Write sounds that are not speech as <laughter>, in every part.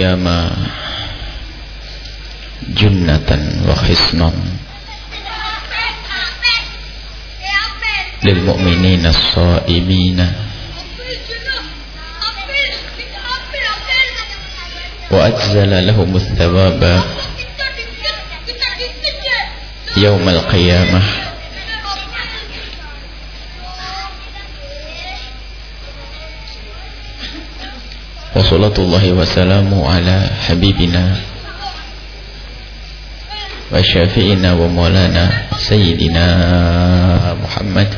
القيام جنة وحصنا للمؤمنين الصائمين. وأجزل لهم الثواب يوم القيامة. وصلاة الله وسلامه على حبيبنا وشافئنا ومولانا سيدنا محمد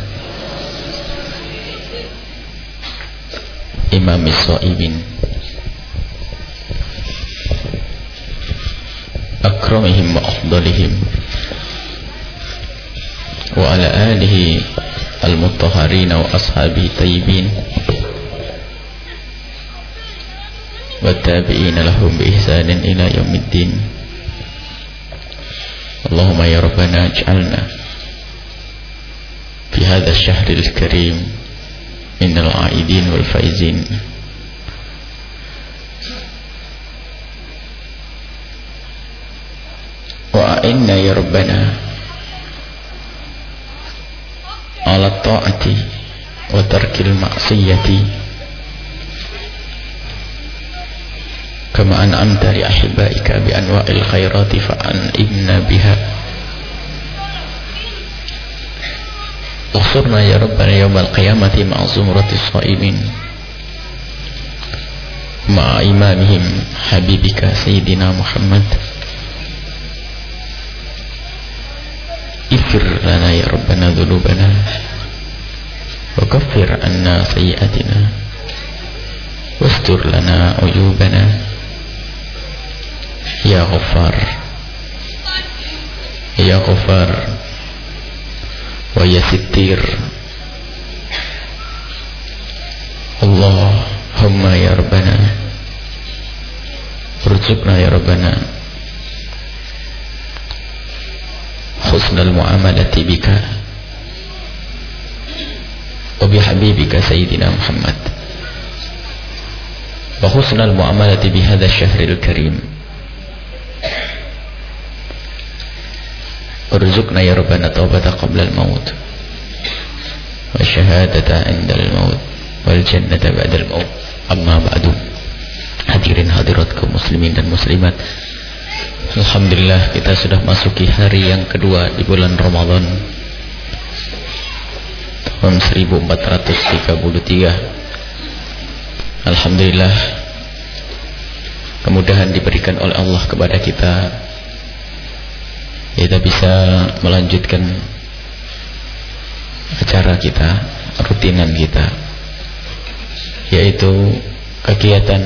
إمام الصائبين أكرمهم وأفضلهم وعلى آله المطهرين وأصحابه الطيبين والتابعين لهم بإحسان إلى يوم الدين اللهم يا ربنا اجعلنا في هذا الشهر الكريم من العائدين والفائزين وأعنا يا ربنا على الطاعة وترك المعصية كما أنعمت لأحبائك بأنواع الخيرات فأنئمنا بها. اغفرنا يا ربنا يوم القيامة مع زمرة الصائمين مع إمامهم حبيبك سيدنا محمد. اغفر لنا يا ربنا ذنوبنا وكفر عنا سيئاتنا واستر لنا عيوبنا. يا غفار. يا غفار. ويا ستير. اللهم يا ربنا. ارزقنا يا ربنا. حسن المعاملة بك. وبحبيبك سيدنا محمد. وحسن المعاملة بهذا الشهر الكريم. ارزقنا يا ربنا توبة قبل الموت والشهادة عند الموت والجنة بعد الموت أما بعد hadirin hadirat kaum muslimin dan muslimat Alhamdulillah kita sudah masuki hari yang kedua di bulan Ramadan tahun 1433 Alhamdulillah kemudahan diberikan oleh Allah kepada kita. Kita bisa melanjutkan acara kita rutinan kita yaitu kegiatan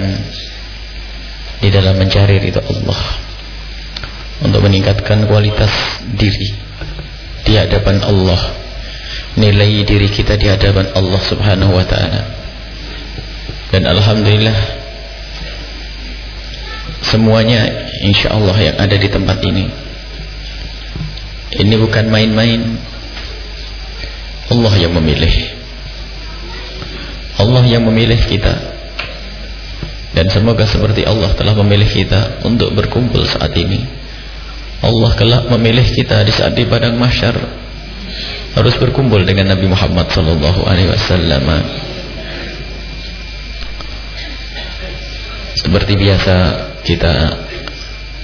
di dalam mencari ridha Allah. Untuk meningkatkan kualitas diri di hadapan Allah. Nilai diri kita di hadapan Allah subhanahu wa ta'ala. Dan Alhamdulillah semuanya insya Allah yang ada di tempat ini. Ini bukan main-main. Allah yang memilih. Allah yang memilih kita. Dan semoga seperti Allah telah memilih kita untuk berkumpul saat ini. Allah kelak memilih kita di saat di padang mahsyar. Harus berkumpul dengan Nabi Muhammad sallallahu alaihi wasallam. Seperti biasa kita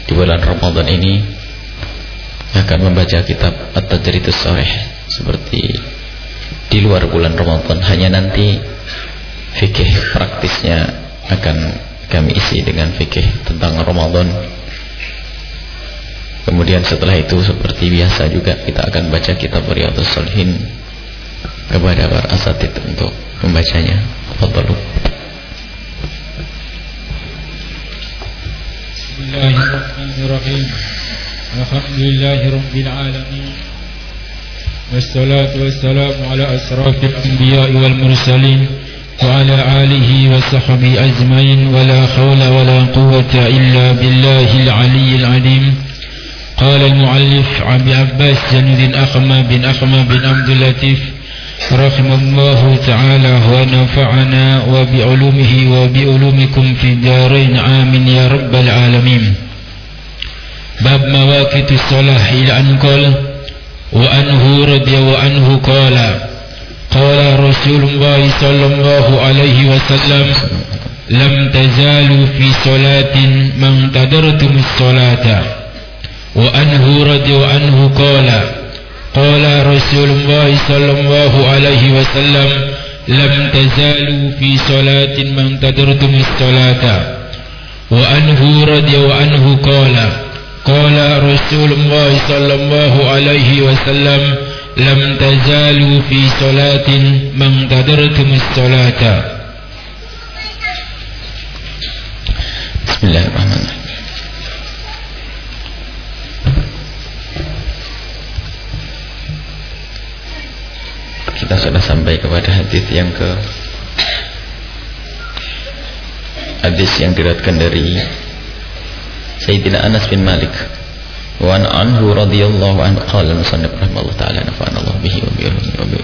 di bulan Ramadan ini akan membaca kitab At-Tajridus Sahih seperti di luar bulan Ramadan. Hanya nanti fikih praktisnya akan kami isi dengan fikih tentang Ramadan. Kemudian setelah itu seperti biasa juga kita akan baca kitab Riyadhus Shalihin kepada para asatid untuk membacanya بسم الله الرحمن الرحيم الحمد لله رب العالمين والصلاة والسلام على أشرف الأنبياء والمرسلين وعلى آله وصحبه أجمعين ولا حول ولا قوة إلا بالله العلي العليم قال المؤلف عبد عباس جنود أخمى بن أخمى بن عبد اللطيف رحم الله تعالى ونفعنا وبعلومه وبعلومكم في الدارين آمين يا رب العالمين. باب مواقت الصلاة إلى أن قال وأنه رضي وأنه قال قال رسول الله صلى الله عليه وسلم لم تزالوا في صلاة ما انتظرتم الصلاة. وأنه رضي وأنه قال قال رسول الله صلى الله عليه وسلم لم تزالوا في صلاة ما انتظرتم الصلاة. وأنه رضي وأنه قال قال رسول الله صلى الله عليه وسلم لم تزالوا في صلاة ما انتظرتم الصلاة. بسم الله الرحمن الرحيم. Kita sudah sampai kepada hadis yang ke hadis yang diriwayatkan dari Sayyidina Anas bin Malik. Wa an anhu radhiyallahu anhu qala musannif rahimallahu taala nafa'ana Allah bihi wa bi wa bi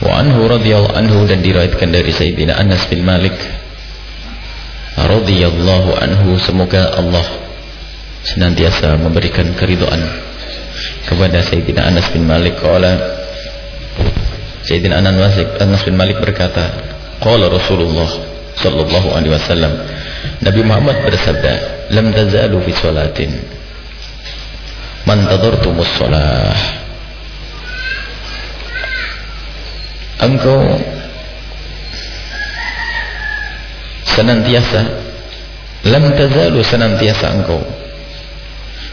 wa anhu radhiyallahu anhu dan dari Sayyidina Anas bin Malik radhiyallahu anhu semoga Allah senantiasa memberikan keridhaan kepada Sayyidina Anas bin Malik. Qala Sayyidina Anas bin Malik berkata, Qala Rasulullah sallallahu alaihi wasallam, Nabi Muhammad bersabda, "Lam tazalu fi salatin. Man tadartumus shalah." Engkau senantiasa lam tazalu senantiasa engkau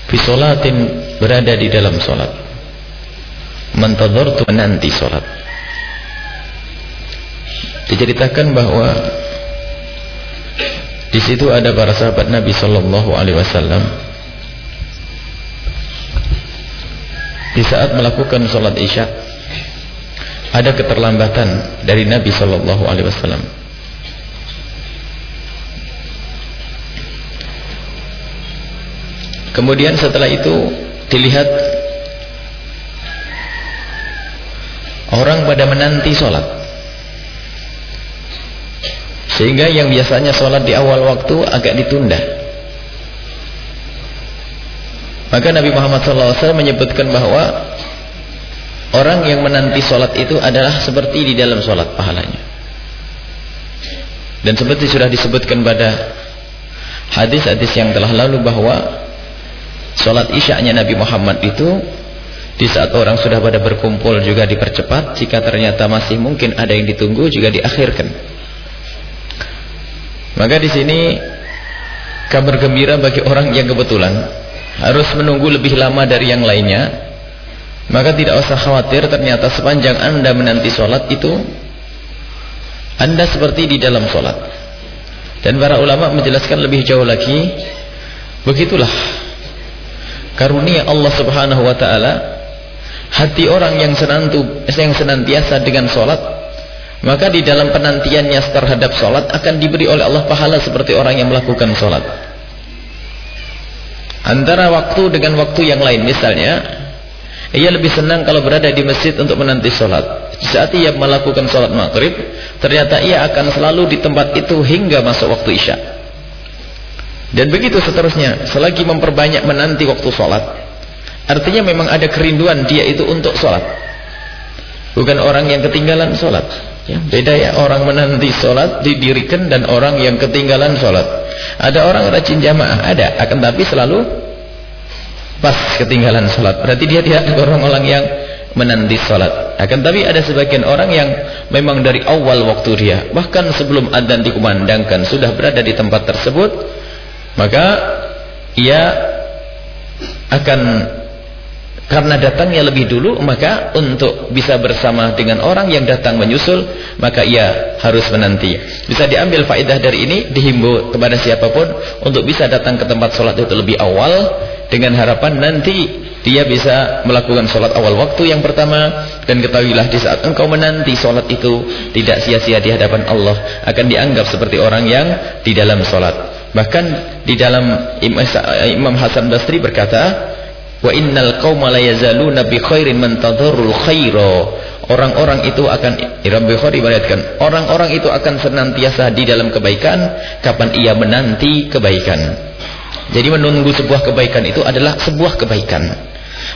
fi salatin berada di dalam salat. Mentadartu menanti salat diceritakan bahwa di situ ada para sahabat Nabi Shallallahu Alaihi Wasallam. Di saat melakukan sholat isya ada keterlambatan dari Nabi Shallallahu Alaihi Wasallam. Kemudian setelah itu dilihat orang pada menanti sholat sehingga yang biasanya sholat di awal waktu agak ditunda. Maka Nabi Muhammad SAW menyebutkan bahwa orang yang menanti sholat itu adalah seperti di dalam sholat pahalanya. Dan seperti sudah disebutkan pada hadis-hadis yang telah lalu bahwa sholat isyaknya Nabi Muhammad itu di saat orang sudah pada berkumpul juga dipercepat jika ternyata masih mungkin ada yang ditunggu juga diakhirkan maka di sini kabar gembira bagi orang yang kebetulan harus menunggu lebih lama dari yang lainnya. Maka tidak usah khawatir ternyata sepanjang Anda menanti sholat itu Anda seperti di dalam sholat. Dan para ulama menjelaskan lebih jauh lagi begitulah karunia Allah Subhanahu wa taala hati orang yang senantu yang senantiasa dengan sholat maka di dalam penantiannya terhadap sholat akan diberi oleh Allah pahala seperti orang yang melakukan sholat antara waktu dengan waktu yang lain misalnya ia lebih senang kalau berada di masjid untuk menanti sholat saat ia melakukan sholat maghrib ternyata ia akan selalu di tempat itu hingga masuk waktu isya. Dan begitu seterusnya selagi memperbanyak menanti waktu sholat artinya memang ada kerinduan dia itu untuk sholat bukan orang yang ketinggalan sholat Ya, beda ya orang menanti sholat didirikan dan orang yang ketinggalan sholat. Ada orang rajin jamaah, ada. Akan tapi selalu pas ketinggalan sholat. Berarti dia tidak orang orang yang menanti sholat. Akan tapi ada sebagian orang yang memang dari awal waktu dia, bahkan sebelum adzan dikumandangkan sudah berada di tempat tersebut, maka ia akan karena datangnya lebih dulu maka untuk bisa bersama dengan orang yang datang menyusul maka ia harus menanti. Bisa diambil faedah dari ini dihimbau kepada siapa pun untuk bisa datang ke tempat sholat itu lebih awal dengan harapan nanti dia bisa melakukan sholat awal waktu yang pertama dan ketahuilah di saat engkau menanti sholat itu tidak sia-sia di hadapan Allah akan dianggap seperti orang yang di dalam sholat bahkan di dalam Imam Hasan Basri berkata Wa innal qauma la yazaluna bi khairin man khaira. Orang-orang itu akan Imam Bukhari meriwayatkan, orang-orang itu akan senantiasa di dalam kebaikan kapan ia menanti kebaikan. Jadi menunggu sebuah kebaikan itu adalah sebuah kebaikan.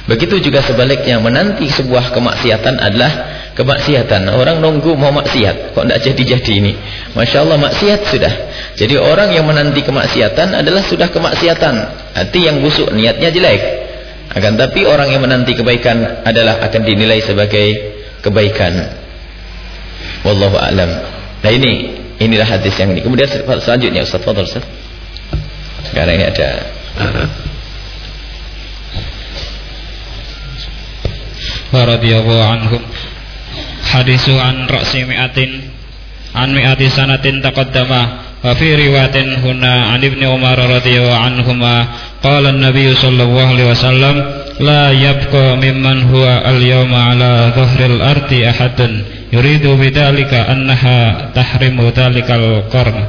Begitu juga sebaliknya menanti sebuah kemaksiatan adalah kemaksiatan. Orang nunggu mau maksiat, kok tidak jadi-jadi ini. Masya Allah maksiat sudah. Jadi orang yang menanti kemaksiatan adalah sudah kemaksiatan. Hati yang busuk, niatnya jelek. Akan tapi orang yang menanti kebaikan adalah akan dinilai sebagai kebaikan. Wallahu a'lam. Nah ini inilah hadis yang ini. Kemudian selanjutnya Ustaz Fadhil Ustaz. Sekarang ini ada radhiyallahu anhum hadisu an ra'si mi'atin an mi'ati sanatin taqaddama wa fi riwayatin huna an ibni umar radhiyallahu anhuma قال النبي صلى الله عليه وسلم لا يبقى ممن هو اليوم على ظهر الأرض أحد. يريد بذلك أنها تحرم ذلك القرن.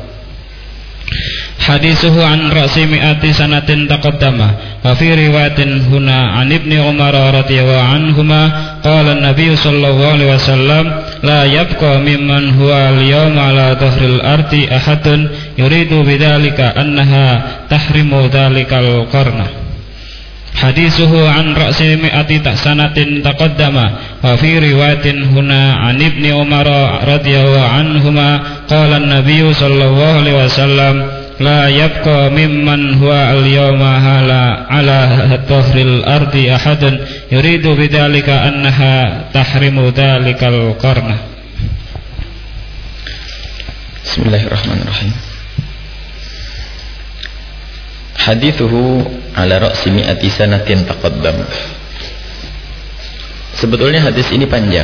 Hadisuhu an ra'si mi'ati sanatin taqaddama. Wa fi riwayatin huna an ibni Umar radiyallahu anhuma qala nabi sallallahu alaihi wasallam la yabqa mimman huwa al-yawma ala dhahril arti ahadun yuridu bidalika annaha tahrimu dzalikal qarna. Hadisuhu an ra'si mi'ati sanatin taqaddama. Wa fi riwayatin huna an ibni Umar radiyallahu anhuma qala nabi sallallahu alaihi wasallam لا يبقى ممن هو اليوم على على ظهر الأرض أحد يريد بذلك أنها تحرم ذلك القرن بسم الله الرحمن الرحيم حديثه على رأس مئة سنة تقدم Sebetulnya hadis ini panjang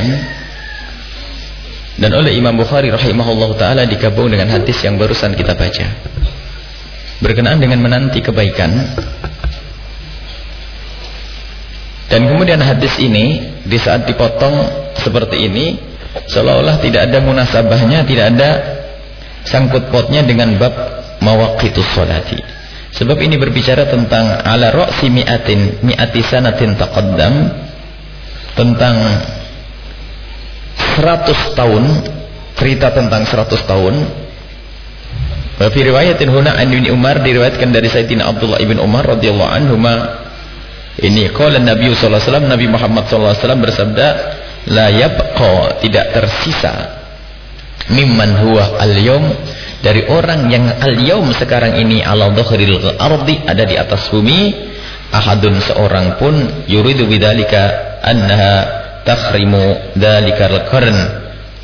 dan oleh Imam Bukhari rahimahullah taala digabung dengan hadis yang barusan kita baca berkenaan dengan menanti kebaikan. Dan kemudian hadis ini di saat dipotong seperti ini seolah-olah tidak ada munasabahnya tidak ada sangkut potnya dengan bab mawaqitus sholati sebab ini berbicara tentang ala ro'si mi'atin mi'ati sanatin taqaddam tentang 100 tahun cerita tentang 100 tahun Wa fi riwayatin huna an Ibnu Umar diriwayatkan dari Sayyidina Abdullah ibn Umar radhiyallahu anhu ini qala Nabi sallallahu alaihi wasallam Nabi Muhammad sallallahu alaihi wasallam bersabda la yabqa tidak tersisa mimman huwa al-yawm. Dari orang yang al-yawm sekarang ini ala dhahril ardi ada di atas bumi ahadun seorang pun yuridu bidzalika annaha tahrimu dzalikal qarn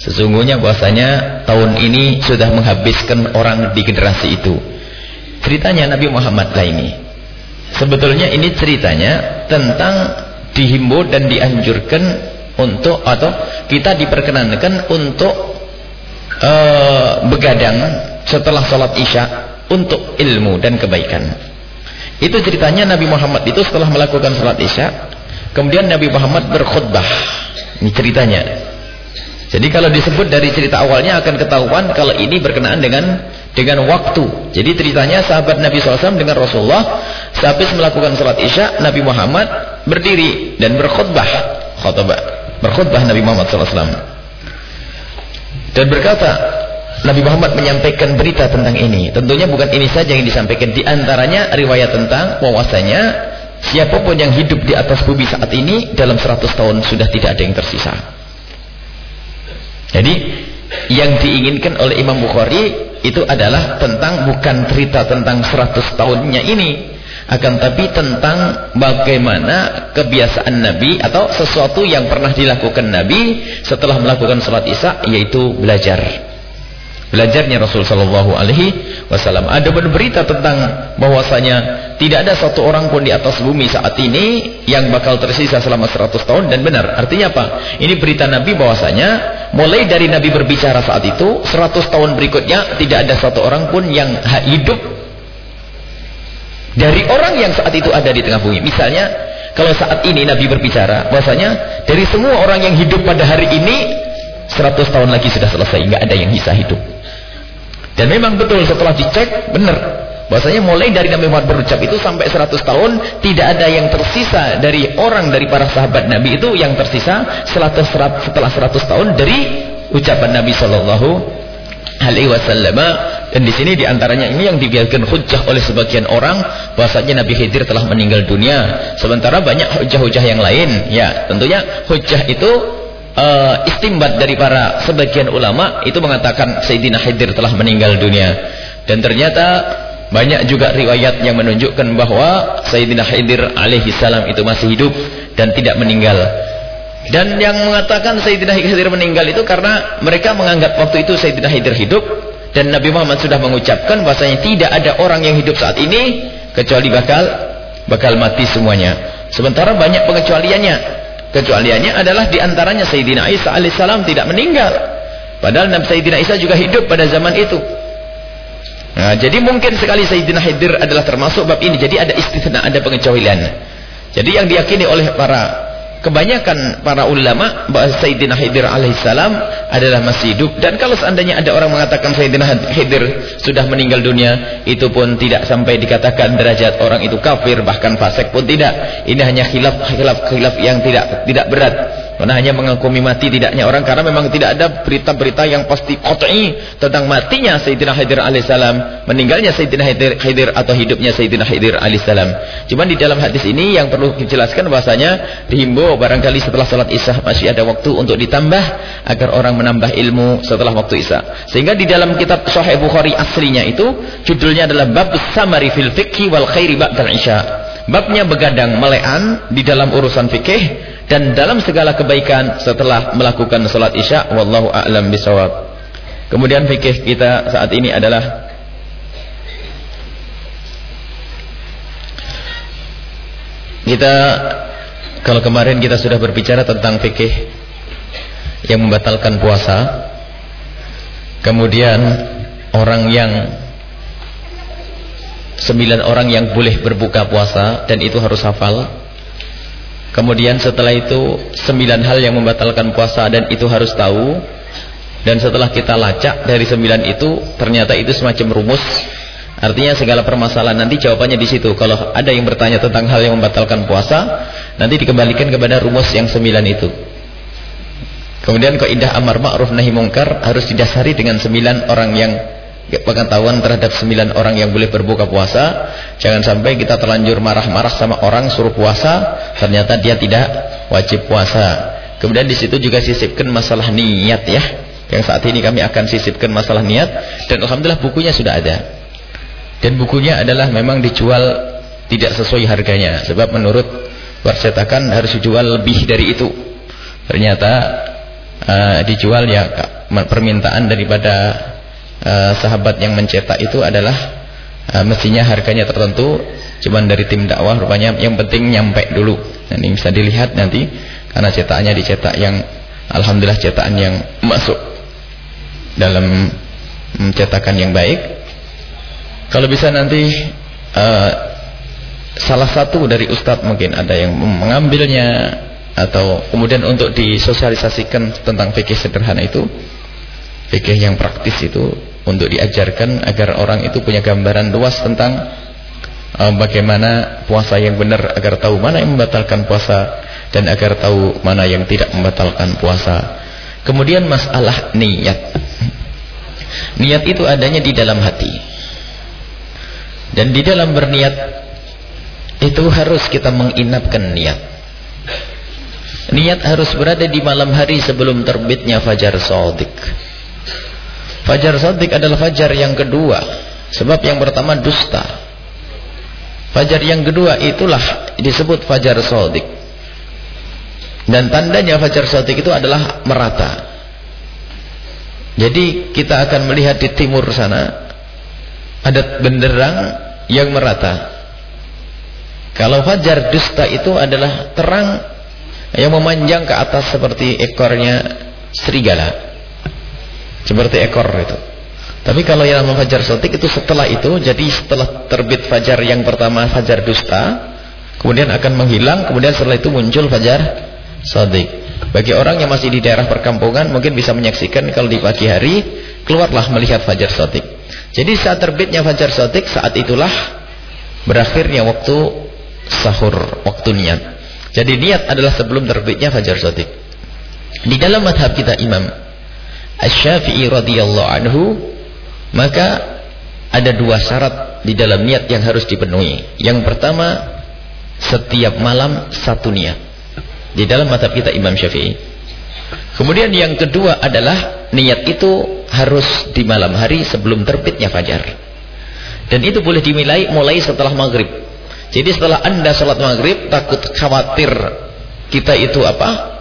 Sesungguhnya bahwasanya tahun ini sudah menghabiskan orang di generasi itu. Ceritanya Nabi Muhammad lah ini. Sebetulnya ini ceritanya tentang dihimbau dan dianjurkan untuk atau kita diperkenankan untuk uh, begadang setelah sholat isya untuk ilmu dan kebaikan. Itu ceritanya Nabi Muhammad itu setelah melakukan sholat isya, kemudian Nabi Muhammad berkhutbah. Ini ceritanya. Jadi kalau disebut dari cerita awalnya akan ketahuan kalau ini berkenaan dengan dengan waktu. Jadi ceritanya sahabat Nabi SAW dengan Rasulullah sehabis melakukan salat isya Nabi Muhammad berdiri dan berkhutbah. Khutbah. Berkhutbah Nabi Muhammad SAW. Dan berkata Nabi Muhammad menyampaikan berita tentang ini. Tentunya bukan ini saja yang disampaikan. Di antaranya riwayat tentang bahwasanya siapa pun yang hidup di atas bumi saat ini dalam 100 tahun sudah tidak ada yang tersisa. Jadi yang diinginkan oleh Imam Bukhari itu adalah tentang bukan cerita tentang 100 tahunnya ini akan tapi tentang bagaimana kebiasaan Nabi atau sesuatu yang pernah dilakukan Nabi setelah melakukan salat Isya yaitu belajar belajarnya Rasul Shallallahu Alaihi Wasallam. Ada berita tentang bahwasanya tidak ada satu orang pun di atas bumi saat ini yang bakal tersisa selama 100 tahun dan benar. Artinya apa? Ini berita Nabi bahwasanya mulai dari Nabi berbicara saat itu 100 tahun berikutnya tidak ada satu orang pun yang hidup dari orang yang saat itu ada di tengah bumi. Misalnya kalau saat ini Nabi berbicara bahwasanya dari semua orang yang hidup pada hari ini 100 tahun lagi sudah selesai, nggak ada yang bisa hidup. Dan memang betul setelah dicek benar. Bahwasanya mulai dari Nabi Muhammad berucap itu sampai 100 tahun tidak ada yang tersisa dari orang dari para sahabat Nabi itu yang tersisa setelah 100 tahun dari ucapan Nabi Shallallahu alaihi wasallam. Dan di sini di antaranya ini yang dibiarkan hujah oleh sebagian orang bahwasanya Nabi Khidir telah meninggal dunia. Sementara banyak hujah-hujah yang lain. Ya tentunya hujah itu uh, istimbat dari para sebagian ulama itu mengatakan Sayyidina Khidir telah meninggal dunia dan ternyata banyak juga riwayat yang menunjukkan bahwa Sayyidina Khidir alaihi salam itu masih hidup dan tidak meninggal dan yang mengatakan Sayyidina Khidir meninggal itu karena mereka menganggap waktu itu Sayyidina Khidir hidup dan Nabi Muhammad sudah mengucapkan bahasanya tidak ada orang yang hidup saat ini kecuali bakal bakal mati semuanya. Sementara banyak pengecualiannya. Kecualiannya adalah di antaranya Sayyidina Isa alaihissalam tidak meninggal. Padahal Nabi Sayyidina Isa juga hidup pada zaman itu. Nah, jadi mungkin sekali Sayyidina Khidir adalah termasuk bab ini. Jadi ada istisna, ada pengecualian. Jadi yang diyakini oleh para kebanyakan para ulama bahwa Sayyidina Khidir alaihissalam adalah masih hidup. Dan kalau seandainya ada orang mengatakan Sayyidina Khidir sudah meninggal dunia itu pun tidak sampai dikatakan derajat orang itu kafir bahkan fasik pun tidak. Ini hanya khilaf khilaf khilaf yang tidak tidak berat karena hanya mengakumi mati tidaknya orang karena memang tidak ada berita-berita yang pasti qat'i tentang matinya Sayyidina Khidir alaihissalam, meninggalnya Sayyidina Khidir, atau hidupnya Sayyidina Khidir alaihissalam. Cuman di dalam hadis ini yang perlu dijelaskan bahasanya dihimbau barangkali setelah salat Isya masih ada waktu untuk ditambah agar orang menambah ilmu setelah waktu Isya. Sehingga di dalam kitab Sahih Bukhari aslinya itu judulnya adalah Bab Samari fil Fiqhi wal Khairi ba'dal Isya. Babnya begadang melean di dalam urusan fikih dan dalam segala kebaikan setelah melakukan salat isya wallahu a'lam bisawab kemudian fikih kita saat ini adalah kita kalau kemarin kita sudah berbicara tentang fikih yang membatalkan puasa kemudian orang yang sembilan orang yang boleh berbuka puasa dan itu harus hafal Kemudian setelah itu sembilan hal yang membatalkan puasa dan itu harus tahu. Dan setelah kita lacak dari sembilan itu ternyata itu semacam rumus. Artinya segala permasalahan nanti jawabannya di situ. Kalau ada yang bertanya tentang hal yang membatalkan puasa, nanti dikembalikan kepada rumus yang sembilan itu. Kemudian kaidah amar ma'ruf nahi mungkar harus didasari dengan sembilan orang yang pengetahuan terhadap sembilan orang yang boleh berbuka puasa jangan sampai kita terlanjur marah-marah sama orang suruh puasa ternyata dia tidak wajib puasa. Kemudian di situ juga sisipkan masalah niat ya yang saat ini kami akan sisipkan masalah niat dan Alhamdulillah bukunya sudah ada. Dan bukunya adalah memang dijual tidak sesuai harganya sebab menurut percetakan harus dijual lebih dari itu. Ternyata uh, dijual ya permintaan daripada uh, sahabat yang mencetak itu adalah uh, mestinya harganya tertentu cuman dari tim dakwah rupanya yang penting nyampe dulu. Nah, ini bisa dilihat nanti karena cetakannya dicetak yang Alhamdulillah cetakan yang masuk dalam cetakan yang baik. Kalau bisa nanti uh, salah satu dari ustadz mungkin ada yang mengambilnya atau kemudian untuk disosialisasikan tentang fikih sederhana itu fikih yang praktis itu untuk diajarkan agar orang itu punya gambaran luas tentang uh, bagaimana puasa yang benar agar tahu mana yang membatalkan puasa dan agar tahu mana yang tidak membatalkan puasa. Kemudian masalah niat. Niat itu adanya di dalam hati. Dan di dalam berniat itu harus kita menginapkan niat. Niat harus berada di malam hari sebelum terbitnya fajar sodik. Fajar Sadiq adalah fajar yang kedua. Sebab yang pertama dusta. Fajar yang kedua itulah disebut Fajar Sadiq. Dan tandanya Fajar Sadiq itu adalah merata. Jadi kita akan melihat di timur sana ada benderang yang merata. Kalau fajar dusta itu adalah terang yang memanjang ke atas seperti ekornya serigala seperti ekor itu tapi kalau yang fajar sotik itu setelah itu jadi setelah terbit fajar yang pertama fajar dusta kemudian akan menghilang kemudian setelah itu muncul fajar sotik bagi orang yang masih di daerah perkampungan mungkin bisa menyaksikan kalau di pagi hari keluarlah melihat fajar sotik Jadi saat terbitnya fajar sotik, saat itulah berakhirnya waktu sahur, waktu niat. Jadi niat adalah sebelum terbitnya fajar sotik. Di dalam madhab kita Imam Ash-Syafi'i radhiyallahu anhu, maka ada dua syarat di dalam niat yang harus dipenuhi. Yang pertama, setiap malam satu niat. Di dalam madhab kita Imam Syafi'i. Kemudian yang kedua adalah niat itu harus di malam hari sebelum terbitnya fajar. Dan itu boleh dimulai mulai setelah maghrib. Jadi setelah anda sholat maghrib takut khawatir kita itu apa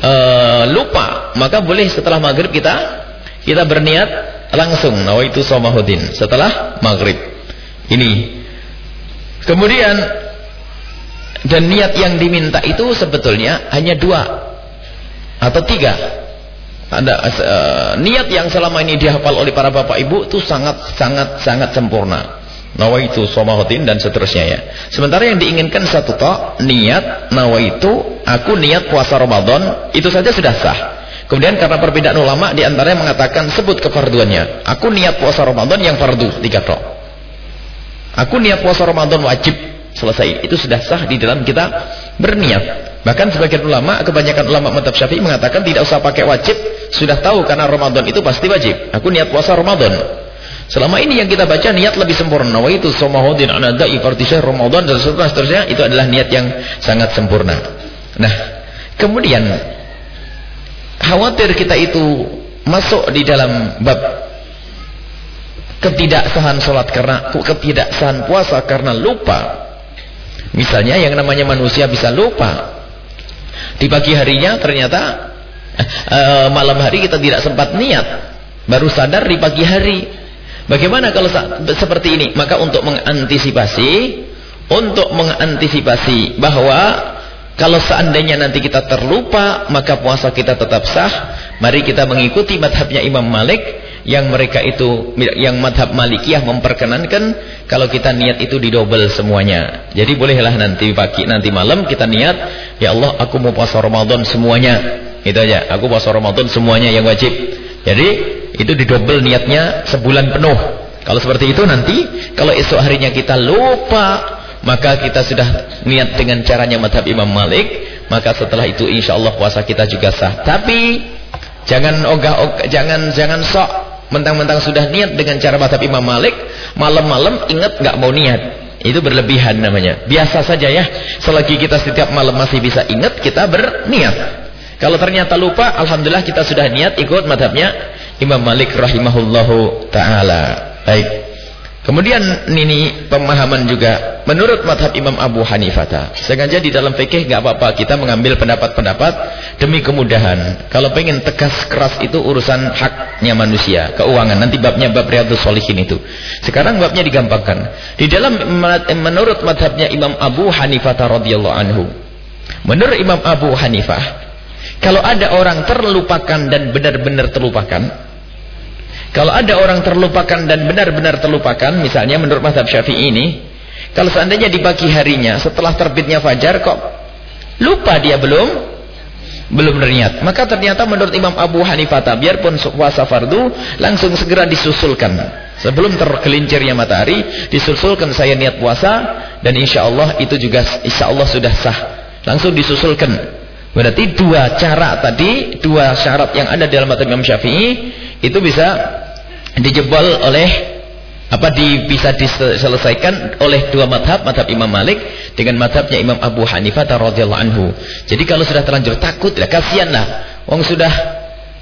e, lupa, maka boleh setelah maghrib kita kita berniat langsung nawaitu somahudin setelah maghrib. Ini. Kemudian dan niat yang diminta itu sebetulnya hanya dua atau tiga ada uh, niat yang selama ini dihafal oleh para bapak ibu itu sangat sangat sangat sempurna. Nawaitu somahotin dan seterusnya ya. Sementara yang diinginkan satu tok niat nawaitu aku niat puasa Ramadan itu saja sudah sah. Kemudian karena perbedaan ulama di antaranya mengatakan sebut kefarduannya. Aku niat puasa Ramadan yang fardu tiga tok. Aku niat puasa Ramadan wajib selesai. Itu sudah sah di dalam kita berniat. Bahkan sebagian ulama, kebanyakan ulama madhab syafi'i mengatakan tidak usah pakai wajib, sudah tahu karena Ramadan itu pasti wajib. Aku niat puasa Ramadan. Selama ini yang kita baca niat lebih sempurna. Wa itu somahudin anadai fartisya Ramadan dan seterusnya, seterusnya itu adalah niat yang sangat sempurna. Nah, kemudian khawatir kita itu masuk di dalam bab ketidaksahan sholat karena ketidaksahan puasa karena lupa. Misalnya yang namanya manusia bisa lupa di pagi harinya ternyata uh, malam hari kita tidak sempat niat. Baru sadar di pagi hari. Bagaimana kalau seperti ini? Maka untuk mengantisipasi, untuk mengantisipasi bahwa kalau seandainya nanti kita terlupa, maka puasa kita tetap sah. Mari kita mengikuti madhabnya Imam Malik yang mereka itu yang madhab malikiyah memperkenankan kalau kita niat itu didobel semuanya jadi bolehlah nanti pagi nanti malam kita niat ya Allah aku mau puasa Ramadan semuanya itu aja aku puasa Ramadan semuanya yang wajib jadi itu didobel niatnya sebulan penuh. Kalau seperti itu nanti kalau esok harinya kita lupa maka kita sudah niat dengan caranya madhab Imam Malik maka setelah itu insya Allah puasa kita juga sah. Tapi jangan ogah-ogah jangan jangan sok mentang-mentang sudah niat dengan cara madhab Imam Malik malam-malam ingat nggak mau niat. Itu berlebihan namanya. Biasa saja ya. Selagi kita setiap malam masih bisa ingat kita berniat. Kalau ternyata lupa Alhamdulillah kita sudah niat ikut madhabnya Imam Malik rahimahullahu ta'ala baik Kemudian ini pemahaman juga menurut madhab Imam Abu Hanifah. Sengaja di dalam fikih nggak apa-apa kita mengambil pendapat-pendapat demi kemudahan. Kalau pengen tegas keras itu urusan haknya manusia, keuangan. Nanti babnya bab Riyadhus Shalihin itu. Sekarang babnya digampangkan. Di dalam menurut madhabnya Imam Abu Hanifah radhiyallahu anhu. Menurut Imam Abu Hanifah, kalau ada orang terlupakan dan benar-benar terlupakan, kalau ada orang terlupakan dan benar-benar terlupakan, misalnya menurut mazhab Syafi'i ini, kalau seandainya di pagi harinya setelah terbitnya fajar kok lupa dia belum belum berniat, maka ternyata menurut Imam Abu Hanifah biarpun puasa fardu langsung segera disusulkan. Sebelum tergelincirnya matahari, disusulkan saya niat puasa dan insya Allah itu juga insya Allah sudah sah. Langsung disusulkan. Berarti dua cara tadi, dua syarat yang ada dalam mazhab Imam Syafi'i itu bisa dijebol oleh apa di, bisa diselesaikan oleh dua madhab, madhab Imam Malik dengan madhabnya Imam Abu Hanifah radhiyallahu anhu. Jadi kalau sudah terlanjur takut, ya kasihanlah. Wong sudah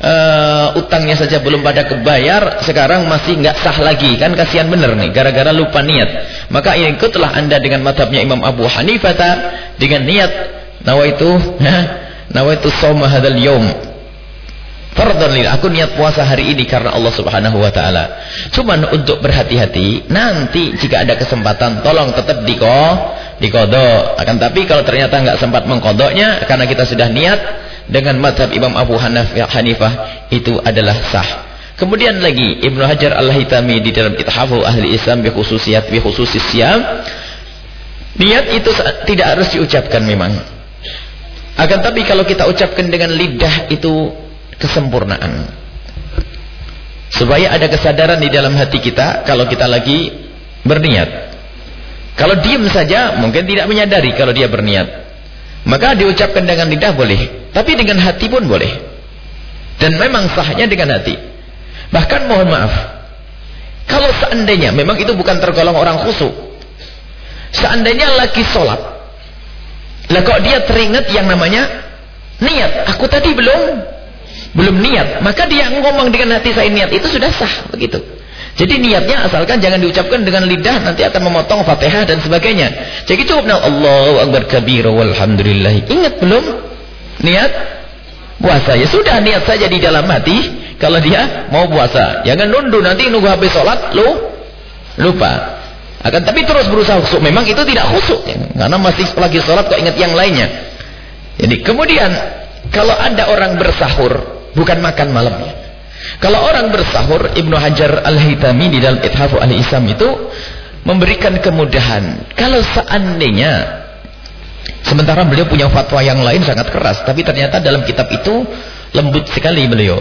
uh, utangnya saja belum pada kebayar, sekarang masih nggak sah lagi, kan kasihan bener nih, gara-gara lupa niat. Maka ikutlah anda dengan madhabnya Imam Abu Hanifah dengan niat nawaitu, <laughs> nawaitu sawma hadal yom Lillah. Aku niat puasa hari ini karena Allah Subhanahu wa taala. Cuman untuk berhati-hati, nanti jika ada kesempatan tolong tetap diko dikodok. Akan tapi kalau ternyata nggak sempat mengkodoknya karena kita sudah niat dengan madhab Imam Abu Hanifah itu adalah sah. Kemudian lagi Ibnu Hajar Al-Hitami di dalam Ithafu Ahli Islam bi khususiyat bi khususis siam niat itu tidak harus diucapkan memang. Akan tapi kalau kita ucapkan dengan lidah itu kesempurnaan. Supaya ada kesadaran di dalam hati kita kalau kita lagi berniat. Kalau diam saja mungkin tidak menyadari kalau dia berniat. Maka diucapkan dengan lidah boleh. Tapi dengan hati pun boleh. Dan memang sahnya dengan hati. Bahkan mohon maaf. Kalau seandainya memang itu bukan tergolong orang khusyuk. Seandainya lagi sholat. Lah kok dia teringat yang namanya niat. Aku tadi belum belum niat, maka dia ngomong dengan hati saya niat itu sudah sah begitu. Jadi niatnya asalkan jangan diucapkan dengan lidah nanti akan memotong Fatihah dan sebagainya. Jadi cukup nah Allahu akbar kabira walhamdulillah. Ingat belum? Niat puasa ya sudah niat saja di dalam hati kalau dia mau puasa. Jangan nundu nanti nunggu habis sholat lu lupa. Akan tapi terus berusaha khusyuk. Memang itu tidak khusyuk karena masih lagi sholat kok ingat yang lainnya. Jadi kemudian kalau ada orang bersahur bukan makan malamnya. Kalau orang bersahur, Ibnu Hajar Al-Hitami di dalam Ithafu Al-Isam itu memberikan kemudahan. Kalau seandainya sementara beliau punya fatwa yang lain sangat keras, tapi ternyata dalam kitab itu lembut sekali beliau.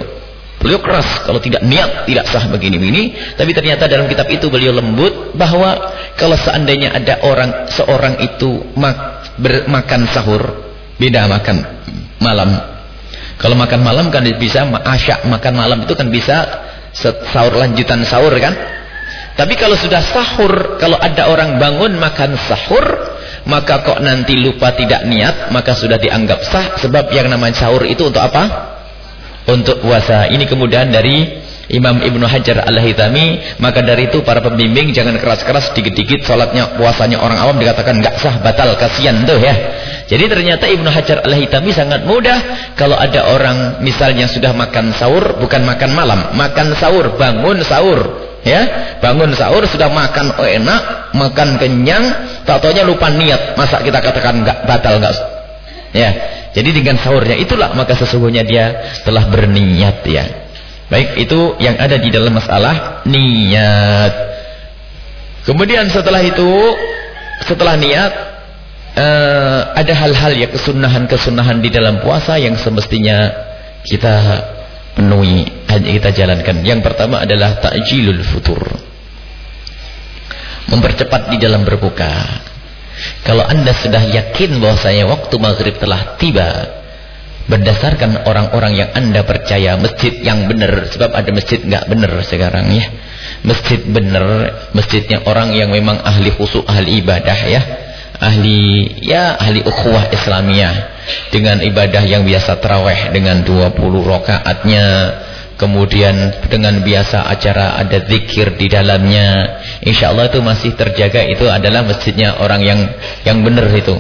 Beliau keras kalau tidak niat tidak sah begini-begini, tapi ternyata dalam kitab itu beliau lembut bahwa kalau seandainya ada orang seorang itu mak, bermakan sahur, beda makan malam kalau makan malam kan bisa asyak makan malam itu kan bisa sahur lanjutan sahur kan. Tapi kalau sudah sahur, kalau ada orang bangun makan sahur, maka kok nanti lupa tidak niat, maka sudah dianggap sah sebab yang namanya sahur itu untuk apa? Untuk puasa. Ini kemudian dari Imam Ibnu Hajar Al-Haythami maka dari itu para pembimbing jangan keras-keras sedikit-sedikit salatnya puasanya orang awam dikatakan enggak sah batal kasihan tuh ya. Jadi ternyata Ibnu Hajar Al-Haythami sangat mudah kalau ada orang misalnya sudah makan sahur bukan makan malam makan sahur bangun sahur ya. Bangun sahur sudah makan oh enak makan kenyang tak taunya lupa niat masa kita katakan enggak batal enggak ya. Jadi dengan sahurnya itulah maka sesungguhnya dia telah berniat ya Baik, itu yang ada di dalam masalah niat. Kemudian setelah itu, setelah niat, uh, ada hal-hal ya kesunahan-kesunahan di dalam puasa yang semestinya kita penuhi, kita jalankan. Yang pertama adalah ta'jilul futur. Mempercepat di dalam berbuka. Kalau anda sudah yakin bahwasanya waktu maghrib telah tiba, berdasarkan orang-orang yang anda percaya masjid yang benar. Sebab ada masjid nggak benar sekarang ya. Masjid benar masjidnya orang yang memang ahli khusus ahli ibadah ya. Ahli ya ahli ukhuwah Islamiyah. Dengan ibadah yang biasa terawih dengan 20 rakaatnya. Kemudian dengan biasa acara ada zikir di dalamnya. Insya Allah itu masih terjaga. Itu adalah masjidnya orang yang yang benar itu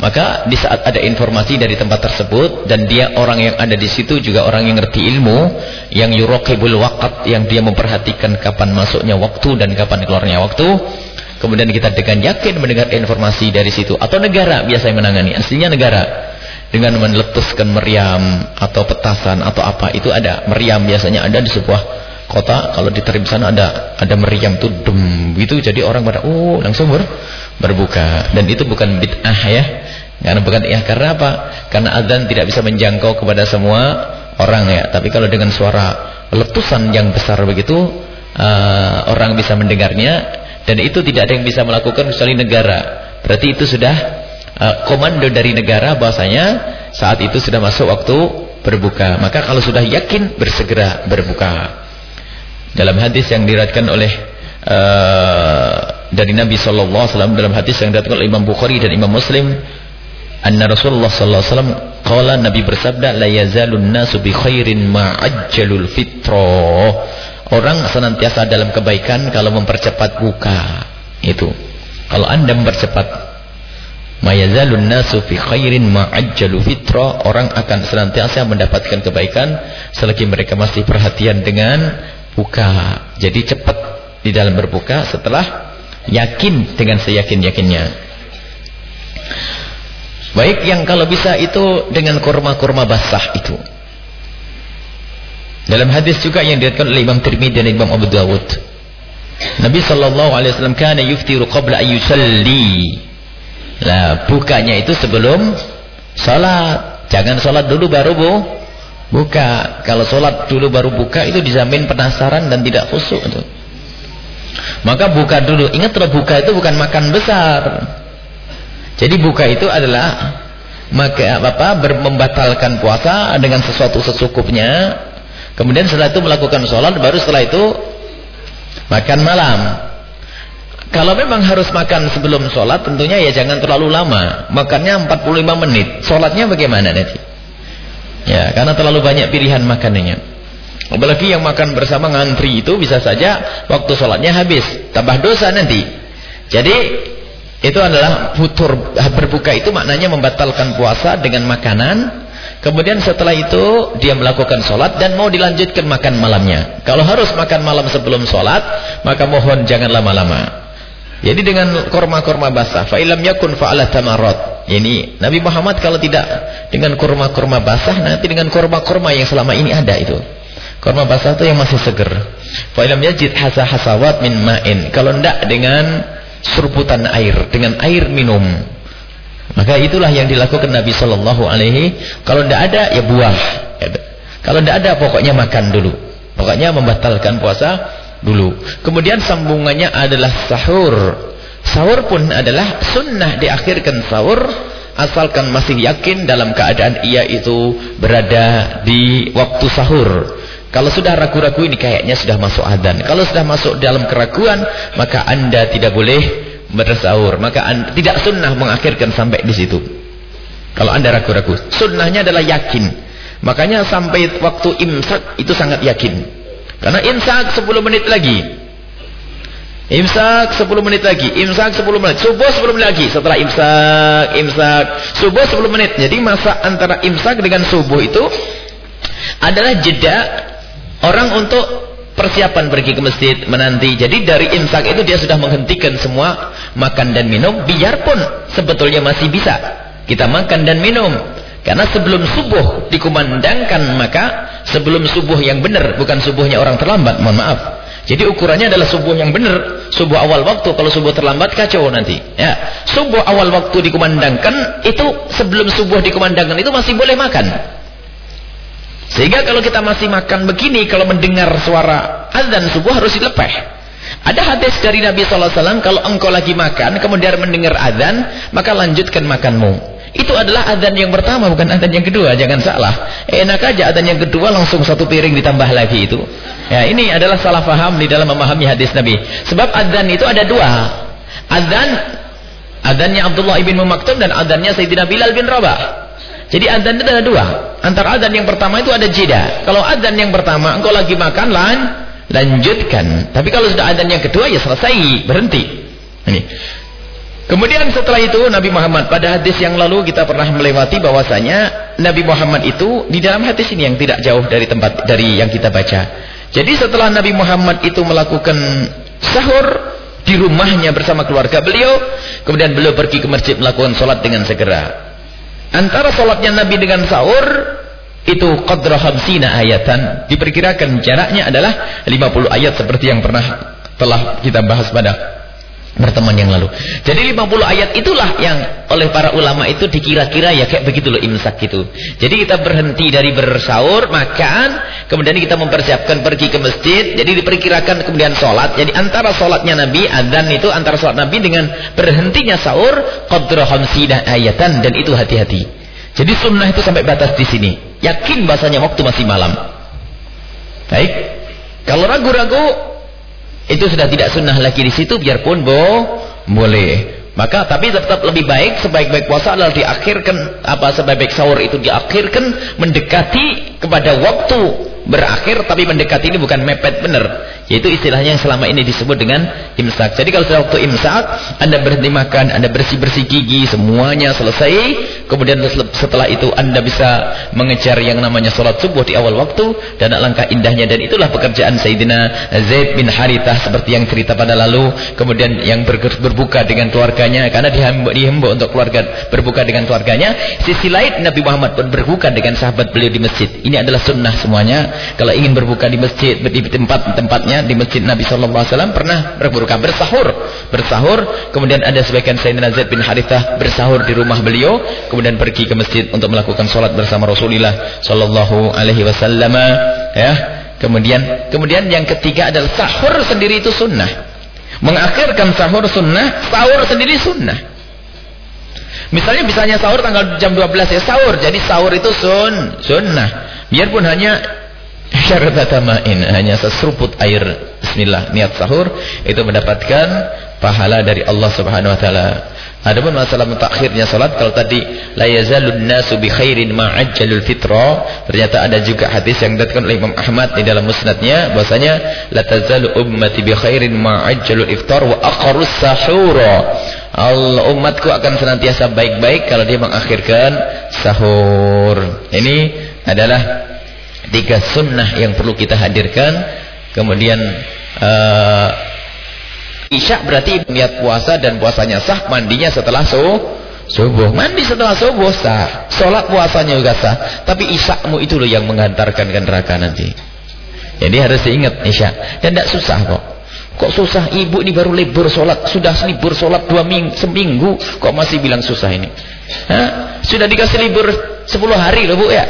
maka di saat ada informasi dari tempat tersebut dan dia orang yang ada di situ juga orang yang ngerti ilmu, yang yuraqibul waqt, yang dia memperhatikan kapan masuknya waktu dan kapan keluarnya waktu. Kemudian kita dengan yakin mendengar informasi dari situ atau negara biasa yang menangani, aslinya negara dengan meletuskan meriam atau petasan atau apa itu ada meriam biasanya ada di sebuah kota kalau diterima sana ada ada meriam tuh dem gitu. Jadi orang pada oh langsung ber, berbuka. Dan itu bukan bid'ah ya. Karena bukan ya karena apa? Karena azan tidak bisa menjangkau kepada semua orang ya. Tapi kalau dengan suara letusan yang besar begitu uh, orang bisa mendengarnya. Dan itu tidak ada yang bisa melakukan kecuali negara. Berarti itu sudah uh, komando dari negara bahwasanya saat itu sudah masuk waktu berbuka. Maka kalau sudah yakin bersegera berbuka dalam hadis yang diriwayatkan oleh uh, dari Nabi sallallahu alaihi wasallam dalam hadis yang diriwayatkan oleh Imam Bukhari dan Imam Muslim anna Rasulullah sallallahu alaihi wasallam Nabi bersabda la yazalun nasu bi khairin ma ajjalul fitra. Orang senantiasa dalam kebaikan kalau mempercepat buka itu. Kalau anda mempercepat Mayazalun nasu fi khairin ma'ajjalu fitra orang akan senantiasa mendapatkan kebaikan selagi mereka masih perhatian dengan buka. Jadi cepat di dalam berbuka setelah yakin dengan seyakin-yakinnya. Baik yang kalau bisa itu dengan kurma-kurma basah itu. Dalam hadis juga yang diriwayatkan oleh Imam Tirmidzi dan Imam Abu Dawud. Nabi sallallahu alaihi wasallam kana yuftiru qabla an yusalli. Lah bukanya itu sebelum salat. Jangan salat dulu baru bu Buka. Kalau sholat dulu baru buka itu dijamin penasaran dan tidak khusyuk itu. Maka buka dulu. Ingat kalau buka itu bukan makan besar. Jadi buka itu adalah maka apa membatalkan puasa dengan sesuatu secukupnya. Kemudian setelah itu melakukan sholat baru setelah itu makan malam. Kalau memang harus makan sebelum sholat tentunya ya jangan terlalu lama. Makannya 45 menit. Sholatnya bagaimana nanti? Ya, karena terlalu banyak pilihan makanannya. Apalagi yang makan bersama ngantri itu bisa saja waktu sholatnya habis. Tambah dosa nanti. Jadi itu adalah futur berbuka itu maknanya membatalkan puasa dengan makanan. Kemudian setelah itu dia melakukan sholat dan mau dilanjutkan makan malamnya. Kalau harus makan malam sebelum sholat, maka mohon jangan lama-lama. Jadi dengan korma-korma basah, fa'ilam yakun fa'ala tamarot. Ini Nabi Muhammad kalau tidak dengan kurma-kurma basah nanti dengan kurma-kurma yang selama ini ada itu. Kurma basah itu yang masih seger. Fa ilam yajid hasa hasawat min ma'in. Kalau tidak dengan serbutan air, dengan air minum. Maka itulah yang dilakukan Nabi sallallahu alaihi. Kalau tidak ada ya buah. Kalau tidak ada pokoknya makan dulu. Pokoknya membatalkan puasa dulu. Kemudian sambungannya adalah sahur. Sahur pun adalah sunnah diakhirkan sahur asalkan masih yakin dalam keadaan ia itu berada di waktu sahur. Kalau sudah ragu-ragu ini kayaknya sudah masuk adzan. Kalau sudah masuk dalam keraguan maka anda tidak boleh bersahur. Maka anda, tidak sunnah mengakhirkan sampai di situ. Kalau anda ragu-ragu. Sunnahnya adalah yakin. Makanya sampai waktu imsak itu sangat yakin. Karena imsak 10 menit lagi. Imsak 10 menit lagi, imsak 10 menit, subuh 10 menit lagi. Setelah imsak, imsak, subuh 10 menit. Jadi masa antara imsak dengan subuh itu adalah jeda orang untuk persiapan pergi ke masjid menanti. Jadi dari imsak itu dia sudah menghentikan semua makan dan minum biarpun sebetulnya masih bisa kita makan dan minum. Karena sebelum subuh dikumandangkan maka sebelum subuh yang benar bukan subuhnya orang terlambat, mohon maaf. Jadi ukurannya adalah subuh yang benar, subuh awal waktu. Kalau subuh terlambat kacau nanti. Ya, subuh awal waktu dikumandangkan itu sebelum subuh dikumandangkan itu masih boleh makan. Sehingga kalau kita masih makan begini, kalau mendengar suara azan subuh harus dilepeh. Ada hadis dari Nabi SAW, kalau engkau lagi makan, kemudian mendengar azan, maka lanjutkan makanmu. Itu adalah adzan yang pertama bukan adzan yang kedua, jangan salah. Enak aja adzan yang kedua langsung satu piring ditambah lagi itu. Ya, ini adalah salah faham di dalam memahami hadis Nabi. Sebab adzan itu ada dua. Adzan adzannya Abdullah ibn Maktum dan adzannya Sayyidina Bilal bin Rabah. Jadi adzan itu ada dua. Antara adzan yang pertama itu ada jeda. Kalau adzan yang pertama engkau lagi makan lan lanjutkan. Tapi kalau sudah adzan yang kedua ya selesai, berhenti. Ini. Kemudian setelah itu Nabi Muhammad pada hadis yang lalu kita pernah melewati bahwasanya Nabi Muhammad itu di dalam hadis ini yang tidak jauh dari tempat dari yang kita baca. Jadi setelah Nabi Muhammad itu melakukan sahur di rumahnya bersama keluarga beliau, kemudian beliau pergi ke masjid melakukan sholat dengan segera. Antara sholatnya Nabi dengan sahur itu qadra hamsina ayatan diperkirakan jaraknya adalah 50 ayat seperti yang pernah telah kita bahas pada pertemuan yang lalu. Jadi 50 ayat itulah yang oleh para ulama itu dikira-kira ya kayak begitu loh imsak gitu. Jadi kita berhenti dari bersahur, makan, kemudian kita mempersiapkan pergi ke masjid. Jadi diperkirakan kemudian sholat. Jadi antara sholatnya Nabi, adzan itu antara sholat Nabi dengan berhentinya sahur, qadra hamsina ayatan dan itu hati-hati. Jadi sunnah itu sampai batas di sini. Yakin bahasanya waktu masih malam. Baik. Kalau ragu-ragu itu sudah tidak sunnah lagi di situ biarpun bo boleh. Maka tapi tetap lebih baik sebaik-baik puasa adalah diakhirkan apa sebaik-baik sahur itu diakhirkan mendekati kepada waktu berakhir tapi mendekati ini bukan mepet benar. Yaitu istilahnya yang selama ini disebut dengan imsak. Jadi kalau sudah waktu imsak anda berhenti makan anda bersih-bersih gigi semuanya selesai. Kemudian setelah itu anda bisa mengejar yang namanya sholat subuh di awal waktu. Dan langkah indahnya dan itulah pekerjaan Sayyidina Zaid bin Harithah seperti yang cerita pada lalu. Kemudian yang berbuka dengan keluarganya. Karena dihimbau untuk keluarga berbuka dengan keluarganya. Sisi lain Nabi Muhammad pun berbuka dengan sahabat beliau di masjid. Ini adalah sunnah semuanya kalau ingin berbuka di masjid di tempat-tempatnya di masjid Nabi Shallallahu Alaihi Wasallam pernah berbuka bersahur bersahur. Kemudian ada sebagian Sayyidina Zaid bin Harithah bersahur di rumah beliau. Kemudian pergi ke masjid untuk melakukan sholat bersama Rasulullah Sallallahu Alaihi Wasallam ya. Kemudian kemudian yang ketiga adalah sahur sendiri itu sunnah. Mengakhirkan sahur sunnah sahur sendiri sunnah. Misalnya misalnya sahur tanggal jam 12 ya sahur. Jadi sahur itu sun sunnah. Biarpun hanya syaratatamain hanya seseruput air. Bismillah niat sahur itu mendapatkan pahala dari Allah Subhanahu wa taala. Adapun masalah mentakhirnya salat kalau tadi la yazalun nasu bi khairin ma ajjalul fitra ternyata ada juga hadis yang diriwayatkan oleh Imam Ahmad di dalam musnadnya bahwasanya la tazalu ummati bi khairin ma ajjalul iftar wa aqrus sahura. Allah umatku akan senantiasa baik-baik kalau dia mengakhirkan sahur. Ini adalah tiga sunnah yang perlu kita hadirkan kemudian uh, Isya berarti niat puasa dan puasanya sah, mandinya setelah subuh. Mandi setelah subuh sah. Sholat puasanya juga sah. Tapi isyamu itu loh yang mengantarkan ke neraka nanti. Jadi harus diingat isya. Dan tidak susah kok. Kok susah? Ibu ini baru libur sholat. Sudah libur sholat dua minggu, seminggu. Kok masih bilang susah ini? Hah? Sudah dikasih libur 10 hari loh bu ya.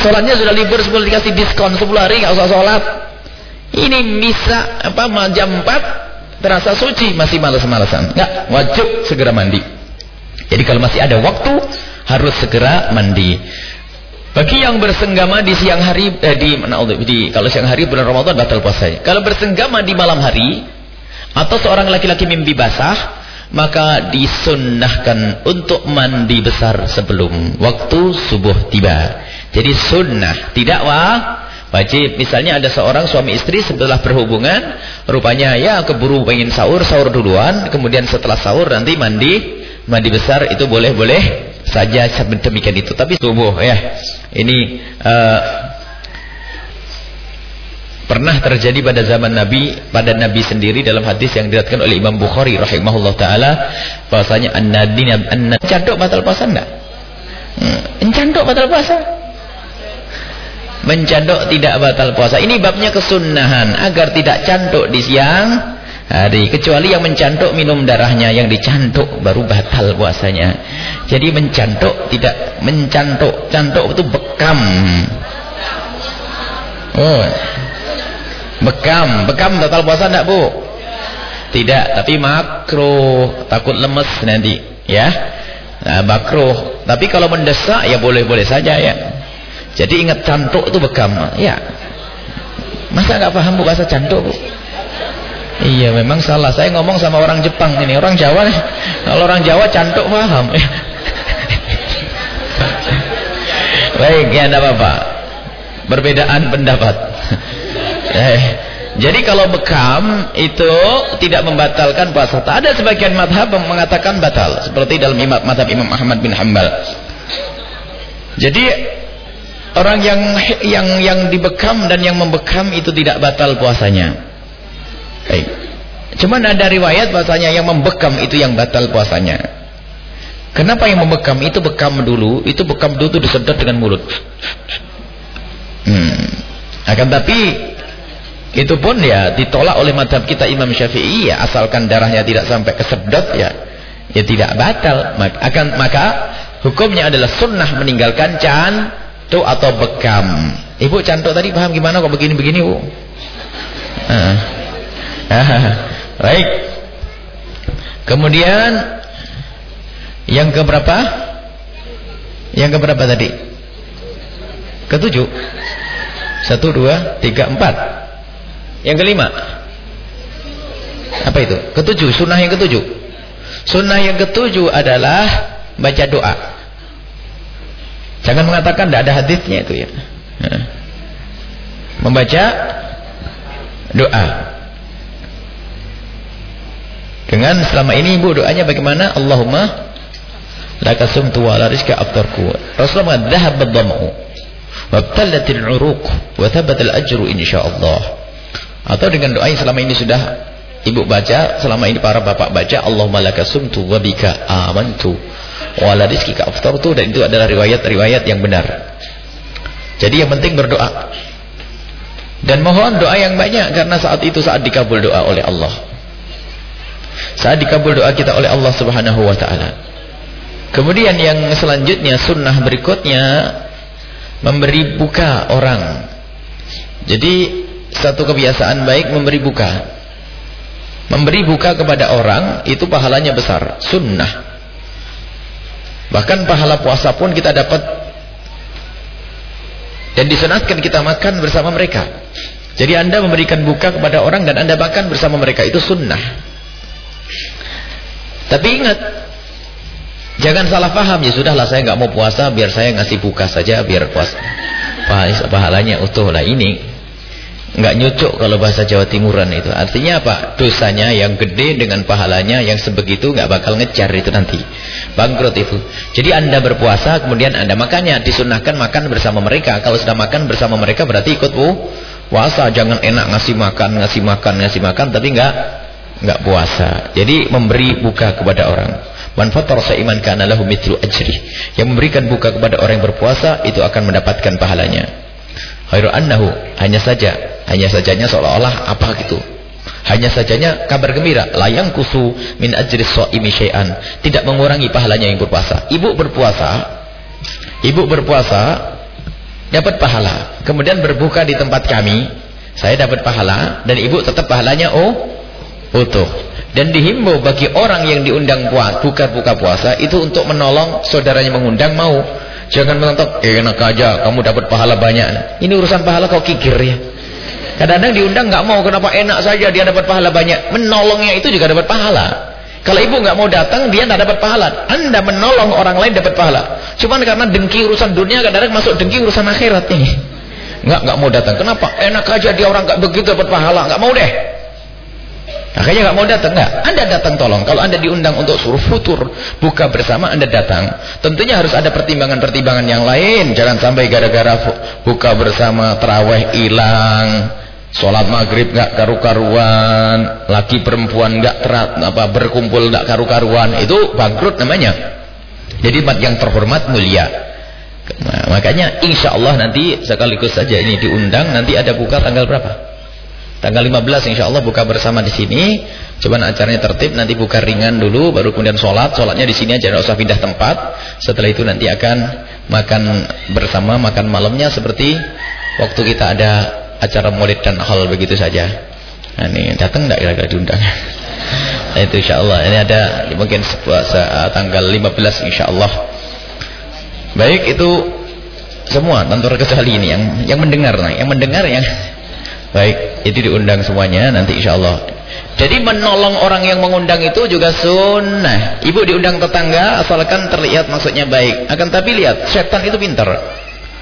Sholatnya sudah libur sebelum dikasih diskon 10 hari nggak usah sholat. Ini bisa apa jam 4 terasa suci masih malas-malasan. Enggak wajib segera mandi. Jadi kalau masih ada waktu harus segera mandi. Bagi yang bersenggama di siang hari eh, di, di kalau siang hari bulan Ramadan batal puasanya kalau bersenggama di malam hari atau seorang laki-laki mimpi basah maka disunnahkan untuk mandi besar sebelum waktu subuh tiba jadi sunnah tidak wah Wajib. Misalnya ada seorang suami istri setelah berhubungan, rupanya ya keburu pengen sahur, sahur duluan, kemudian setelah sahur nanti mandi, mandi besar itu boleh-boleh saja demikian itu. Tapi tubuh ya. Ini uh, pernah terjadi pada zaman Nabi, pada Nabi sendiri dalam hadis yang diriwayatkan oleh Imam Bukhari rahimahullah taala, bahwasanya an-nadina an Encandok batal puasa enggak? Hmm, batal puasa? Mencanduk tidak batal puasa. Ini babnya kesunahan agar tidak cantuk di siang hari. Kecuali yang mencanduk minum darahnya yang dicantuk baru batal puasanya. Jadi mencanduk tidak mencanduk. Cantuk itu bekam. Oh. Bekam, bekam batal puasa enggak, Bu? Tidak, tapi makro takut lemes nanti, ya. Nah. Tapi kalau mendesak ya boleh-boleh saja ya. Jadi ingat cantuk itu bekam. Ya. Masa nggak paham bahasa cantuk? Iya memang salah. Saya ngomong sama orang Jepang ini. Orang Jawa Kalau orang Jawa cantuk paham. <laughs> Baik ya tidak apa-apa. Perbedaan pendapat. eh. Jadi kalau bekam itu tidak membatalkan puasa. Ada sebagian madhab mengatakan batal. Seperti dalam madhab Imam Ahmad bin Hanbal. Jadi Orang yang yang yang dibekam dan yang membekam itu tidak batal puasanya. Baik. Cuman ada riwayat bahasanya yang membekam itu yang batal puasanya. Kenapa yang membekam itu bekam dulu, itu bekam dulu itu disedot dengan mulut. Hmm. Akan tapi itu pun ya ditolak oleh madhab kita Imam Syafi'i ya asalkan darahnya tidak sampai kesedot ya ya tidak batal akan maka hukumnya adalah sunnah meninggalkan can cantuk atau bekam? Ibu cantuk tadi paham gimana kok begini-begini bu? <laughs> Baik. Kemudian yang keberapa? Yang keberapa tadi? Ketujuh. Satu dua tiga empat. Yang kelima? Apa itu? Ketujuh. Sunnah yang ketujuh. Sunnah yang ketujuh adalah baca doa Jangan mengatakan tidak ada hadisnya itu ya. Membaca doa. Dengan selama ini ibu doanya bagaimana? Allahumma laka sumtu wa la rizqa aftarku. Rasulullah mengatakan dhahab ad-dam'u wa btallatil 'uruq wa thabata al-ajru insyaallah. Atau dengan doa yang selama ini sudah ibu baca, selama ini para bapak baca Allahumma laka sumtu wa bika amantu wala rizkika aftartu dan itu adalah riwayat-riwayat yang benar. Jadi yang penting berdoa. Dan mohon doa yang banyak karena saat itu saat dikabul doa oleh Allah. Saat dikabul doa kita oleh Allah Subhanahu wa taala. Kemudian yang selanjutnya sunnah berikutnya memberi buka orang. Jadi satu kebiasaan baik memberi buka. Memberi buka kepada orang itu pahalanya besar, sunnah. Bahkan pahala puasa pun kita dapat dan disunatkan kita makan bersama mereka. Jadi anda memberikan buka kepada orang dan anda makan bersama mereka itu sunnah. Tapi ingat, Jangan salah paham ya sudahlah saya nggak mau puasa biar saya ngasih buka saja biar puasa. Pahalanya utuh lah ini nggak nyucuk kalau bahasa Jawa Timuran itu. Artinya apa? Dosanya yang gede dengan pahalanya yang sebegitu nggak bakal ngejar itu nanti. Bangkrut itu. Jadi Anda berpuasa kemudian Anda makannya disunahkan makan bersama mereka. Kalau sudah makan bersama mereka berarti ikut bu puasa. Jangan enak ngasih makan, ngasih makan, ngasih makan tapi nggak nggak puasa. Jadi memberi buka kepada orang. Man fatara sa'iman kana lahu mithlu ajri. Yang memberikan buka kepada orang yang berpuasa itu akan mendapatkan pahalanya. Khairu annahu hanya saja, hanya sajanya seolah-olah apa gitu. Hanya sajanya kabar gembira, layang kusu min ajri sha'imi syai'an, tidak mengurangi pahalanya yang berpuasa. Ibu berpuasa, ibu berpuasa dapat pahala. Kemudian berbuka di tempat kami, saya dapat pahala dan ibu tetap pahalanya oh utuh. Dan dihimbau bagi orang yang diundang buka-buka puasa itu untuk menolong saudaranya mengundang mau. Jangan menonton, eh, enak aja kamu dapat pahala banyak. Ini urusan pahala kau kikir ya. Kadang-kadang diundang nggak mau, kenapa enak saja dia dapat pahala banyak. Menolongnya itu juga dapat pahala. Kalau ibu nggak mau datang, dia nggak dapat pahala. Anda menolong orang lain dapat pahala. Cuman karena dengki urusan dunia, kadang-kadang masuk dengki urusan akhirat nih. Nggak nggak mau datang. Kenapa? Enak aja dia orang nggak begitu dapat pahala. Nggak mau deh. Akhirnya nggak mau datang, nggak? Anda datang tolong. Kalau Anda diundang untuk suruh futur, buka bersama Anda datang. Tentunya harus ada pertimbangan-pertimbangan yang lain. Jangan sampai gara-gara buka bersama terawih hilang, sholat maghrib nggak karu-karuan, laki perempuan nggak terat apa berkumpul nggak karu-karuan, itu bangkrut namanya. Jadi yang terhormat mulia. Nah, makanya insya Allah nanti sekaligus saja ini diundang nanti ada buka tanggal berapa? Tanggal 15 insya Allah buka bersama di sini. Coba acaranya tertib, nanti buka ringan dulu, baru kemudian sholat. Sholatnya di sini aja, tidak usah pindah tempat. Setelah itu nanti akan makan bersama, makan malamnya seperti waktu kita ada acara maulid dan hal begitu saja. Nah, ini datang tidak kira-kira diundang? <laughs> Nah, itu insya Allah. Ini ada mungkin sebuah, tanggal 15 insya Allah. Baik itu semua tanpa kecuali ini yang yang mendengar, nah, yang mendengar yang Baik, itu diundang semuanya nanti insya Allah. Jadi menolong orang yang mengundang itu juga sunnah. Ibu diundang tetangga asalkan terlihat maksudnya baik. Akan tapi lihat, setan itu pintar.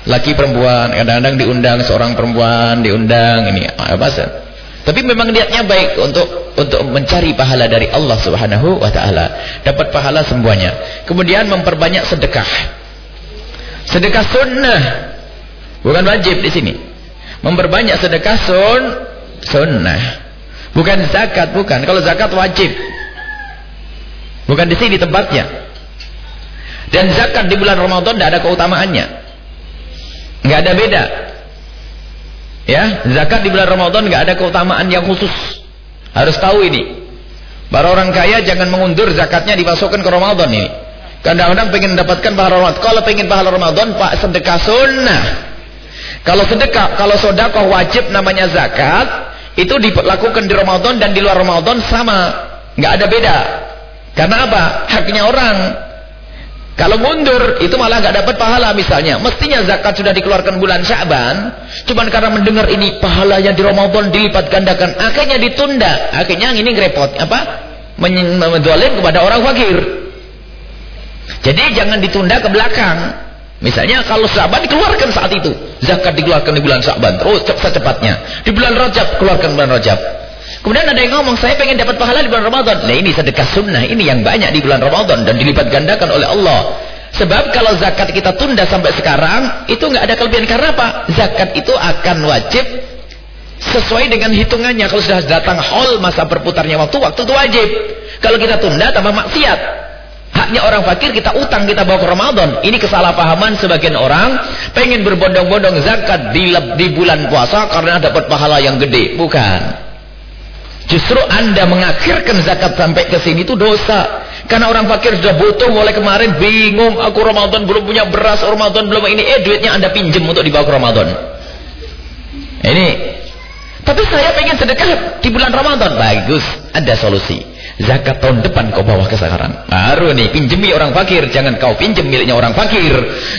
Laki perempuan, kadang-kadang diundang seorang perempuan, diundang ini apa sih? Tapi memang niatnya baik untuk untuk mencari pahala dari Allah Subhanahu wa taala. Dapat pahala semuanya. Kemudian memperbanyak sedekah. Sedekah sunnah. Bukan wajib di sini. Memperbanyak sedekah sun sunnah. Bukan zakat, bukan. Kalau zakat wajib. Bukan di sini tempatnya. Dan zakat di bulan Ramadan tidak ada keutamaannya. Nggak ada beda. Ya, zakat di bulan Ramadan nggak ada keutamaan yang khusus. Harus tahu ini. Para orang kaya jangan mengundur zakatnya dimasukkan ke Ramadan ini. Kadang-kadang pengen mendapatkan pahala Ramadan. Kalau pengen pahala Ramadan, Pak sedekah sunnah. Kalau sedekah, kalau sodakoh wajib namanya zakat, itu dilakukan di Ramadan dan di luar Ramadan sama. nggak ada beda. Karena apa? Haknya orang. Kalau mundur, itu malah nggak dapat pahala misalnya. Mestinya zakat sudah dikeluarkan bulan Syaban. Cuman karena mendengar ini pahalanya di Ramadan dilipat gandakan. Akhirnya ditunda. Akhirnya ini repot. Apa? Mendolim kepada orang fakir. Jadi jangan ditunda ke belakang. Misalnya kalau Syaban dikeluarkan saat itu. Zakat dikeluarkan di bulan Syaban. Terus oh, secepatnya. Di bulan Rajab keluarkan bulan Rajab. Kemudian ada yang ngomong, saya pengen dapat pahala di bulan Ramadan. Nah ini sedekah sunnah. Ini yang banyak di bulan Ramadan. Dan dilipat gandakan oleh Allah. Sebab kalau zakat kita tunda sampai sekarang, itu nggak ada kelebihan. Karena apa? Zakat itu akan wajib sesuai dengan hitungannya. Kalau sudah datang hol masa berputarnya waktu, waktu itu wajib. Kalau kita tunda tambah maksiat. Haknya orang fakir kita utang kita bawa ke Ramadan. Ini kesalahpahaman sebagian orang pengen berbondong-bondong zakat di, di bulan puasa karena dapat pahala yang gede. Bukan. Justru anda mengakhirkan zakat sampai ke sini itu dosa. Karena orang fakir sudah butuh mulai kemarin bingung. Aku Ramadan belum punya beras, Ramadan belum ini. Eh duitnya anda pinjem untuk dibawa ke Ramadan. Ini. Tapi saya pengen sedekah di bulan Ramadan. Bagus. Ada solusi. Zakat tahun depan kau bawa ke sekarang. Baru nih pinjemi orang fakir. Jangan kau pinjem miliknya orang fakir.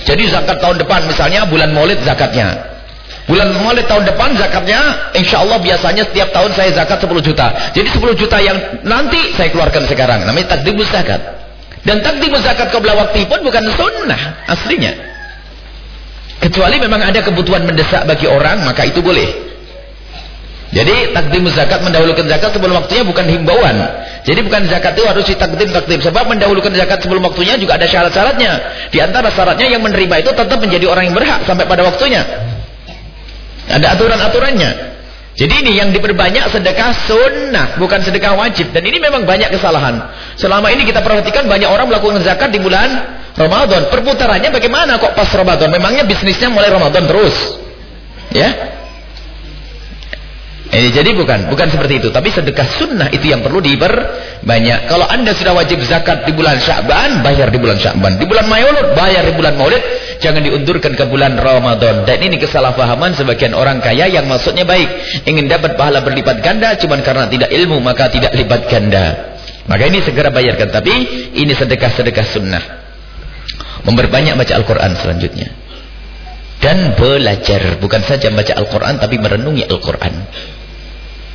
Jadi zakat tahun depan misalnya bulan maulid zakatnya. Bulan Maulid tahun depan zakatnya insya Allah biasanya setiap tahun saya zakat 10 juta. Jadi 10 juta yang nanti saya keluarkan sekarang. Namanya takdimus zakat. Dan takdimus zakat qabla waktu pun bukan sunnah aslinya. Kecuali memang ada kebutuhan mendesak bagi orang, maka itu boleh. Jadi takdimus zakat mendahulukan zakat sebelum waktunya bukan himbauan. Jadi bukan zakat itu harus ditakdim takdim sebab mendahulukan zakat sebelum waktunya juga ada syarat-syaratnya. Di antara syaratnya yang menerima itu tetap menjadi orang yang berhak sampai pada waktunya. Ada aturan-aturannya. Jadi ini yang diperbanyak sedekah sunnah, bukan sedekah wajib. Dan ini memang banyak kesalahan. Selama ini kita perhatikan banyak orang melakukan zakat di bulan Ramadan. Perputarannya bagaimana kok pas Ramadan? Memangnya bisnisnya mulai Ramadan terus. Ya, ini jadi bukan, bukan seperti itu. Tapi sedekah sunnah itu yang perlu diperbanyak. Kalau anda sudah wajib zakat di bulan Sya'ban, bayar di bulan Sya'ban. Di bulan Maulud, bayar di bulan Maulid. Jangan diundurkan ke bulan Ramadan. Dan ini kesalahpahaman sebagian orang kaya yang maksudnya baik. Ingin dapat pahala berlipat ganda, cuma karena tidak ilmu, maka tidak lipat ganda. Maka ini segera bayarkan. Tapi ini sedekah-sedekah sunnah. Memperbanyak baca Al-Quran selanjutnya. Dan belajar. Bukan saja baca Al-Quran, tapi merenungi Al-Quran.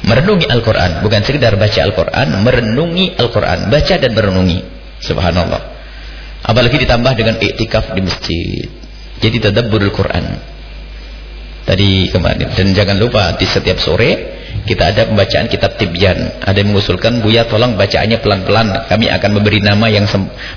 Merenungi Al-Quran. Bukan sekedar baca Al-Quran. Merenungi Al-Quran. Baca dan merenungi. Subhanallah. Apalagi ditambah dengan iktikaf di masjid. Jadi tadabbur Al-Quran. Tadi kemarin. Dan jangan lupa di setiap sore kita ada pembacaan kitab Tibyan. Ada yang mengusulkan, Buya tolong bacaannya pelan-pelan. Kami akan memberi nama yang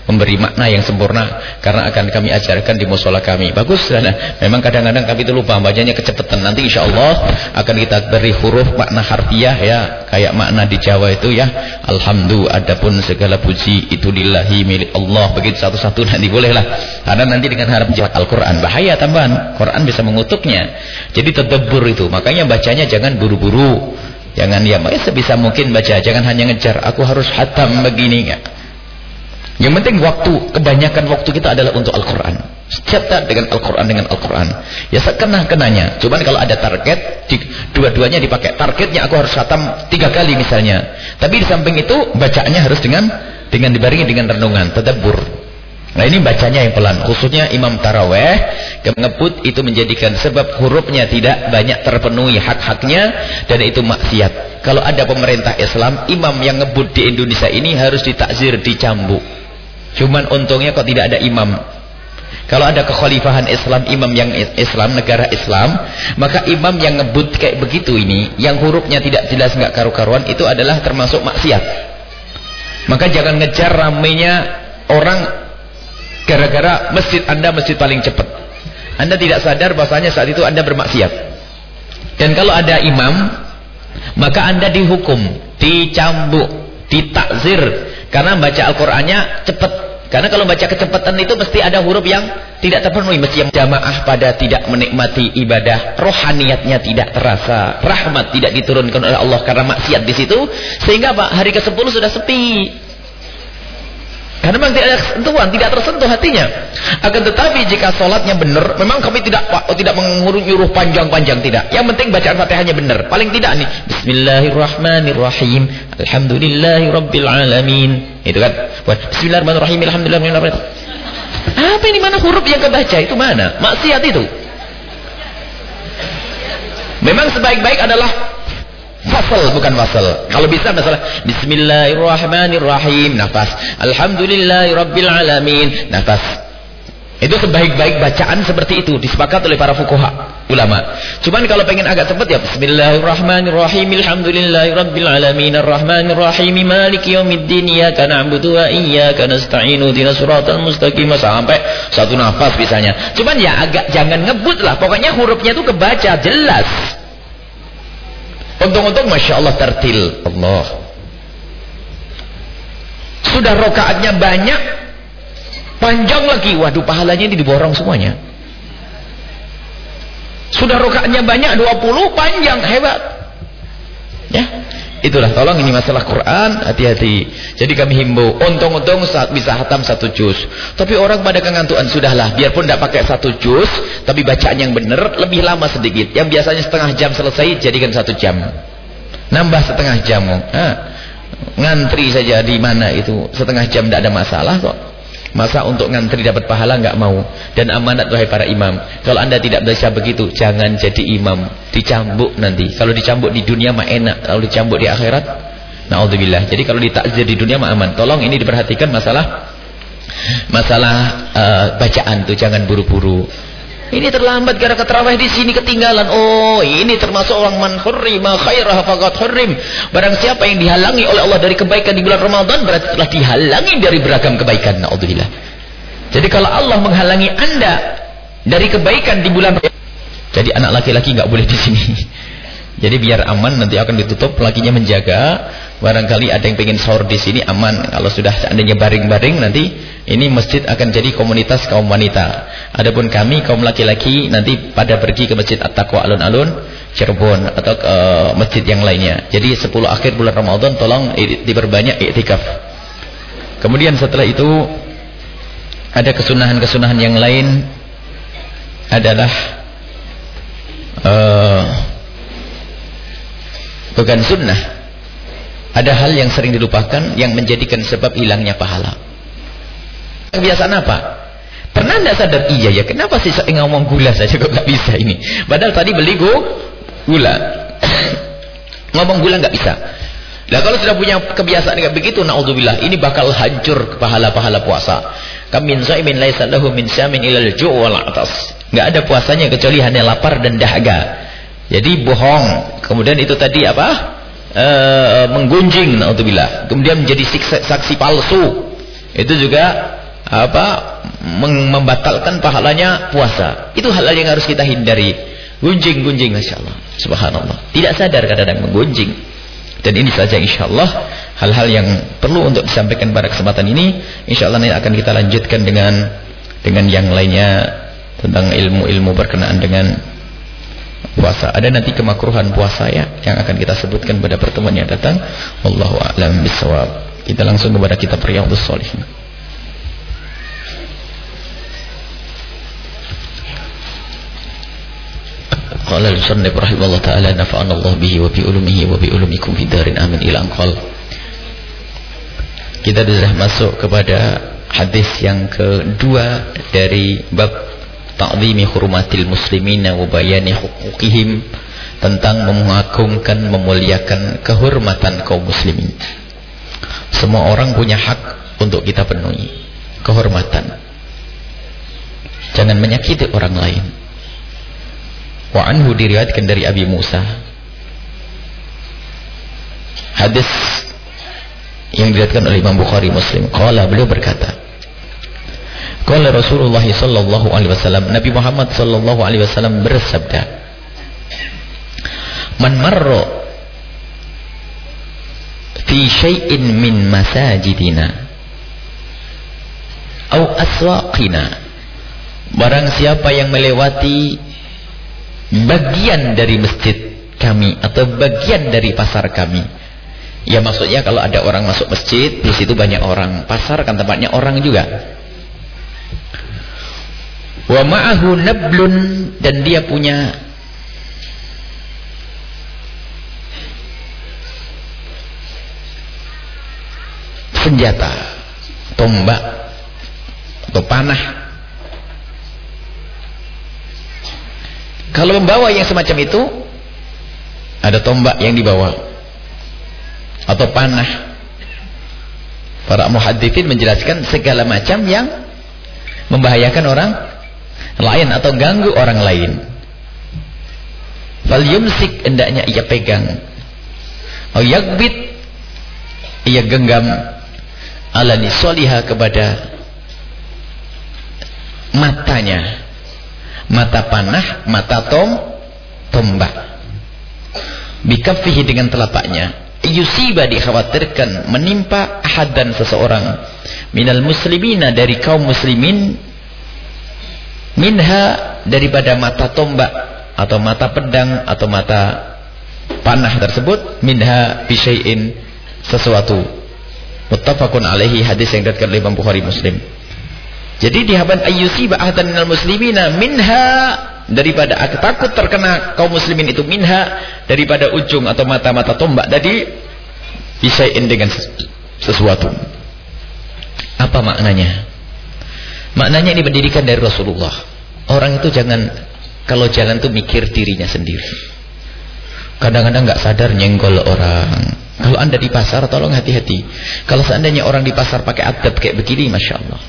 memberi makna yang sempurna karena akan kami ajarkan di musola kami. Bagus karena memang kadang-kadang kami itu lupa bacanya kecepatan. Nanti insya Allah akan kita beri huruf makna harfiah ya, kayak makna di Jawa itu ya. Alhamdulillah adapun segala puji itu lillahi milik Allah. Begitu satu-satu <laughs> nanti bolehlah. Karena nanti dengan harap Al-Qur'an bahaya tambahan. Quran bisa mengutuknya. Jadi tadabbur itu. Makanya bacanya jangan buru-buru. Jangan ya, ya sebisa mungkin baca, jangan hanya ngejar aku harus hatam begini enggak. Yang penting waktu, kebanyakan waktu kita adalah untuk Al-Qur'an. Setiap dengan Al-Qur'an dengan Al-Qur'an. Ya sekena-kenanya. Cuman kalau ada target, dua-duanya dipakai. Targetnya aku harus hatam tiga kali misalnya. Tapi di samping itu bacaannya harus dengan dengan dibarengi dengan renungan, tadabbur. Nah ini bacanya yang pelan. Khususnya Imam Taraweh ngebut itu menjadikan sebab hurufnya tidak banyak terpenuhi hak-haknya dan itu maksiat. Kalau ada pemerintah Islam, imam yang ngebut di Indonesia ini harus ditakzir, dicambuk. Cuman untungnya kok tidak ada imam. Kalau ada kekhalifahan Islam, imam yang Islam, negara Islam, maka imam yang ngebut kayak begitu ini, yang hurufnya tidak jelas nggak karu-karuan, itu adalah termasuk maksiat. Maka jangan ngejar ramenya orang Gara-gara masjid Anda masjid paling cepat. Anda tidak sadar bahasanya saat itu Anda bermaksiat. Dan kalau ada imam, maka Anda dihukum, dicambuk, ditakzir. Karena baca Al-Qur'annya cepat. Karena kalau baca kecepatan itu mesti ada huruf yang tidak terpenuhi. Mesti yang jamaah pada tidak menikmati ibadah. Rohaniatnya tidak terasa. Rahmat tidak diturunkan oleh Allah karena maksiat di situ. Sehingga Pak, hari ke-10 sudah sepi. Karena memang tidak ada sentuhan, tidak tersentuh hatinya. Akan tetapi jika sholatnya benar, memang kami tidak tidak mengurung nyuruh panjang-panjang tidak. Yang penting bacaan fatihahnya benar. Paling tidak nih. Bismillahirrahmanirrahim. Alhamdulillahirobbilalamin. Itu kan. Bismillahirrahmanirrahim. Alhamdulillahirobbilalamin. Apa ini mana huruf yang kebaca? Itu mana? Maksiat itu. Memang sebaik-baik adalah fasal bukan fasal. Kalau bisa masalah Bismillahirrahmanirrahim nafas. Alhamdulillahirabbil alamin nafas. Itu sebaik-baik bacaan seperti itu disepakati oleh para fuqaha ulama. Cuman kalau pengen agak cepat ya Bismillahirrahmanirrahim Alhamdulillahirabbil alamin arrahmanirrahim maliki yaumiddin iyyaka na'budu wa iyyaka nasta'in ihdinas siratal mustaqim sampai satu nafas bisanya. Cuman ya agak jangan ngebut lah. Pokoknya hurufnya itu kebaca jelas. Untung-untung Masya Allah tertil. Allah. Sudah rokaatnya banyak. Panjang lagi. Waduh pahalanya ini diborong semuanya. Sudah rokaatnya banyak 20 panjang. Hebat. Ya. Itulah tolong ini masalah Quran hati-hati. Jadi kami himbau untung-untung saat bisa hatam satu juz. Tapi orang pada kengantuan sudahlah biarpun tidak pakai satu juz tapi bacaan yang benar lebih lama sedikit. Yang biasanya setengah jam selesai jadikan satu jam. Nambah setengah jam. Nah, ngantri saja di mana itu setengah jam tidak ada masalah kok. Masa untuk ngantri dapat pahala nggak mau. Dan amanat wahai para imam. Kalau anda tidak bisa begitu, jangan jadi imam. Dicambuk nanti. Kalau dicambuk di dunia mah enak. Kalau dicambuk di akhirat, naudzubillah. Jadi kalau ditakzir di dunia mah aman. Tolong ini diperhatikan masalah masalah uh, bacaan tuh jangan buru-buru. Ini terlambat gara terawih di sini ketinggalan. Oh, ini termasuk orang man hurrima khairah faqad hurrim. Barang siapa yang dihalangi oleh Allah dari kebaikan di bulan Ramadan berarti telah dihalangi dari beragam kebaikan. Naudzubillah. Jadi kalau Allah menghalangi Anda dari kebaikan di bulan jadi anak laki-laki nggak boleh di sini. Jadi biar aman nanti akan ditutup, lakinya menjaga. Barangkali ada yang pengen sahur di sini aman. Kalau sudah seandainya baring-baring nanti ini masjid akan jadi komunitas kaum wanita. Adapun kami kaum laki-laki nanti pada pergi ke masjid At-Taqwa Alun-Alun Cirebon atau uh, masjid yang lainnya. Jadi 10 akhir bulan Ramadan tolong diperbanyak iktikaf. Kemudian setelah itu ada kesunahan-kesunahan yang lain adalah uh, bukan sunnah ada hal yang sering dilupakan yang menjadikan sebab hilangnya pahala kebiasaan apa pernah anda sadar iya ya kenapa sih saya ngomong gula saja kok gak bisa ini padahal tadi beli gula <coughs> ngomong gula gak bisa Nah kalau sudah punya kebiasaan kayak begitu, naudzubillah, ini bakal hancur pahala-pahala puasa. Kamin saimin laisa lahu min syamin ilal ju' wal atas. Enggak ada puasanya kecuali hanya lapar dan dahaga. Jadi bohong. Kemudian itu tadi apa? E, menggunjing naudzubillah. Kemudian menjadi saksi palsu. Itu juga apa? membatalkan pahalanya puasa. Itu hal-hal yang harus kita hindari. Gunjing-gunjing masyaallah. Subhanallah. Tidak sadar kadang-kadang menggunjing. Dan ini saja insyaallah hal-hal yang perlu untuk disampaikan pada kesempatan ini. Insyaallah nanti akan kita lanjutkan dengan dengan yang lainnya tentang ilmu-ilmu berkenaan dengan puasa. Ada nanti kemakruhan puasa ya yang akan kita sebutkan pada pertemuan yang datang. Wallahu a'lam bishawab. Kita langsung kepada kitab Riyadhus Shalihin. Qala al-musannif rahimahullah ta'ala nafa'ana Allah bihi wa bi ulumihi wa bi ulumikum fi darin amin ila anqal. Kita sudah masuk kepada hadis yang kedua dari bab ta'zimi muslimina wa bayani tentang mengagungkan memuliakan kehormatan kaum muslimin. Semua orang punya hak untuk kita penuhi kehormatan. Jangan menyakiti orang lain. Wa anhu diriwayatkan dari Abi Musa. Hadis yang diriwayatkan oleh Imam Bukhari Muslim. Qala beliau berkata Qala Rasulullah sallallahu alaihi wasallam Nabi Muhammad sallallahu alaihi wasallam bersabda Man marra fi syai'in min masajidina au aswaqina. Barang siapa yang melewati bagian dari masjid kami atau bagian dari pasar kami Ya maksudnya kalau ada orang masuk masjid di situ banyak orang pasar kan tempatnya orang juga wa ma'ahu nablun dan dia punya senjata tombak atau panah. Kalau membawa yang semacam itu ada tombak yang dibawa atau panah. Para muhadithin menjelaskan segala macam yang membahayakan orang lain atau ganggu orang lain. Fal yumsik hendaknya ia pegang. Au yakbit ia genggam. Ala nisoliha kepada matanya. Mata panah mata tom tombak. Bikafihi dengan telapaknya. Yusiba dikhawatirkan menimpa ahad dan seseorang. Minal muslimina dari kaum muslimin minha daripada mata tombak atau mata pedang atau mata panah tersebut minha bisyai'in sesuatu. Muttafaqun alaihi hadis yang diriwayatkan oleh Imam Bukhari Muslim. Jadi dihaban ayyusi ba'atan minal muslimina minha daripada takut terkena kaum muslimin itu minha daripada ujung atau mata-mata tombak tadi bisyai'in dengan sesuatu. Apa maknanya maknanya ini pendidikan dari Rasulullah orang itu jangan kalau jalan tuh mikir dirinya sendiri Kadang-kadang nggak sadar nyenggol orang. Kalau anda di pasar, tolong hati-hati. Kalau seandainya orang di pasar pakai adab kayak begini, masya Allah.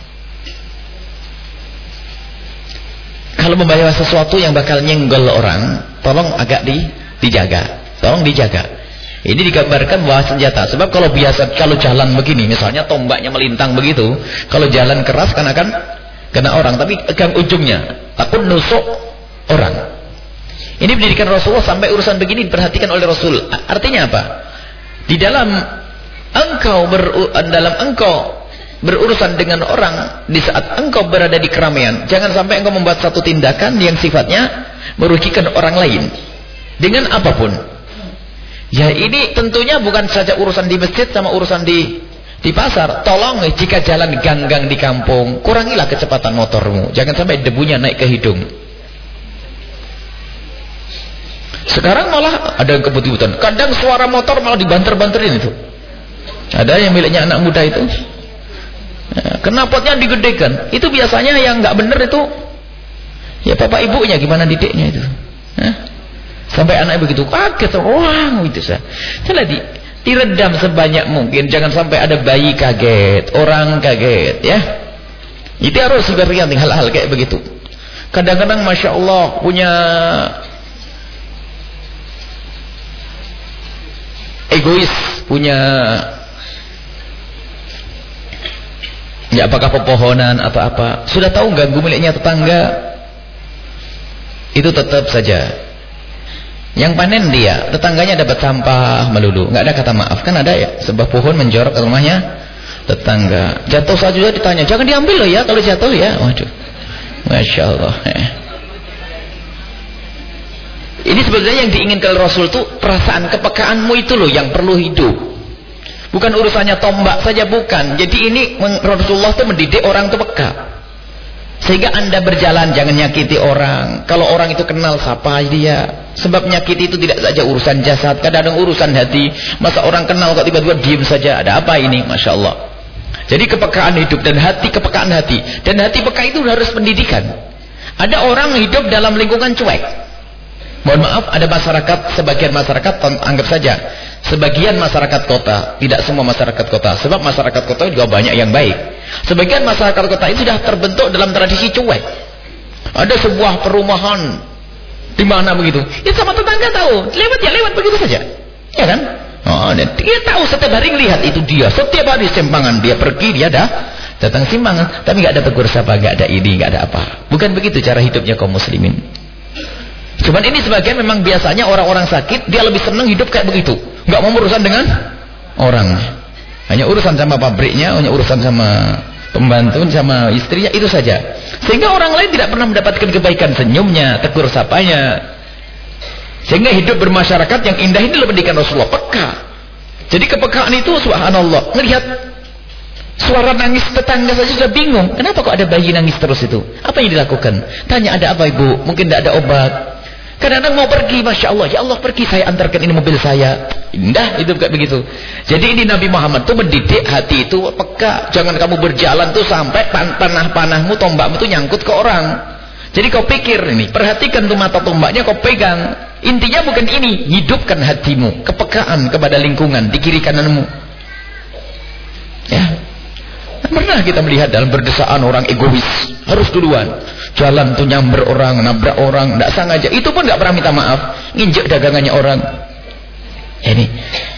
Kalau membawa sesuatu yang bakal nyenggol orang, tolong agak di, dijaga. Tolong dijaga. Ini digambarkan bahwa senjata. Sebab kalau biasa, kalau jalan begini, misalnya tombaknya melintang begitu, kalau jalan keras kan akan kena orang. Tapi pegang ujungnya, takut nusuk orang. Ini pendidikan Rasulullah sampai urusan begini diperhatikan oleh Rasul. Artinya apa? Di dalam engkau ber, dalam engkau berurusan dengan orang di saat engkau berada di keramaian, jangan sampai engkau membuat satu tindakan yang sifatnya merugikan orang lain dengan apa pun. Ya ini tentunya bukan saja urusan di masjid sama urusan di di pasar. Tolong jika jalan gang-gang di kampung, kurangilah kecepatan motormu. Jangan sampai debunya naik ke hidung. Sekarang malah ada yang kebut-kebutan. Kadang suara motor malah dibanter-banterin itu. Ada yang miliknya anak muda itu. Ya, kenapotnya digedekan. Itu biasanya yang nggak benar itu ya bapak ibunya gimana didiknya itu. Sampai anak begitu kaget, wah itu saya. Setelah di diredam sebanyak mungkin, jangan sampai ada bayi kaget, orang kaget, ya. Itu harus juga hal-hal kayak begitu. Kadang-kadang masya Allah punya egois, punya ya apakah pepohonan atau apa. Sudah tahu ganggu miliknya tetangga. Itu tetap saja. Yang panen dia, tetangganya dapat sampah melulu, nggak ada kata maaf. Kan ada ya, sebuah pohon menjorok ke rumahnya tetangga. Jatuh saja ditanya, jangan diambil loh ya kalau jatuh ya. Waduh. Masya Allah. Eh. Ini sebenarnya yang diinginkan Rasul itu perasaan kepekaanmu itu loh yang perlu hidup. Bukan urusannya tombak saja bukan. Jadi ini Rasulullah itu mendidik orang itu peka. Sehingga anda berjalan jangan nyakiti orang. Kalau orang itu kenal siapa dia. Sebab nyakiti itu tidak saja urusan jasad. Kadang-kadang urusan hati. Masa orang kenal kok tiba-tiba diem saja. Ada apa ini? Masya Allah. Jadi kepekaan hidup dan hati kepekaan hati. Dan hati peka itu harus pendidikan. Ada orang hidup dalam lingkungan cuek. Mohon maaf, ada masyarakat, sebagian masyarakat, anggap saja, sebagian masyarakat kota, tidak semua masyarakat kota, sebab masyarakat kota juga banyak yang baik. Sebagian masyarakat kota itu sudah terbentuk dalam tradisi cuek. Ada sebuah perumahan, di mana begitu? Ya sama tetangga tahu, lewat ya lewat begitu saja. Ya kan? Oh, dia tahu setiap hari melihat itu dia, setiap hari simpangan dia pergi dia dah datang simpangan, tapi nggak ada tegur sapa, nggak ada ini, nggak ada apa. Bukan begitu cara hidupnya kaum muslimin. Cuman ini sebagian memang biasanya orang-orang sakit dia lebih senang hidup kayak begitu. Nggak mau urusan dengan orang. Hanya urusan sama pabriknya, hanya urusan sama pembantu, sama istrinya itu saja. Sehingga orang lain tidak pernah mendapatkan kebaikan senyumnya, tegur sapanya. Sehingga hidup bermasyarakat yang indah ini lebih pendidikan Rasulullah peka. Jadi kepekaan itu subhanallah. Melihat suara nangis tetangga saja sudah bingung. Kenapa kok ada bayi nangis terus itu? Apa yang dilakukan? Tanya ada apa ibu? Mungkin tidak ada obat. Kadang-kadang mau pergi, Masya Allah. Ya Allah pergi, saya antarkan ini mobil saya. Indah, itu kayak begitu. Jadi ini Nabi Muhammad tuh mendidik hati itu peka. Jangan kamu berjalan tuh sampai panah-panahmu, tombakmu tuh nyangkut ke orang. Jadi kau pikir ini, perhatikan tuh mata tombaknya kau pegang. Intinya bukan ini, hidupkan hatimu, kepekaan kepada lingkungan di kiri kananmu. Ya, Pernah kita melihat dalam berdesaan orang egois. Harus duluan. Jalan tuh nyamber orang, nabrak orang. Tidak sengaja. Itu pun tidak pernah minta maaf. Nginjek dagangannya orang. Ini.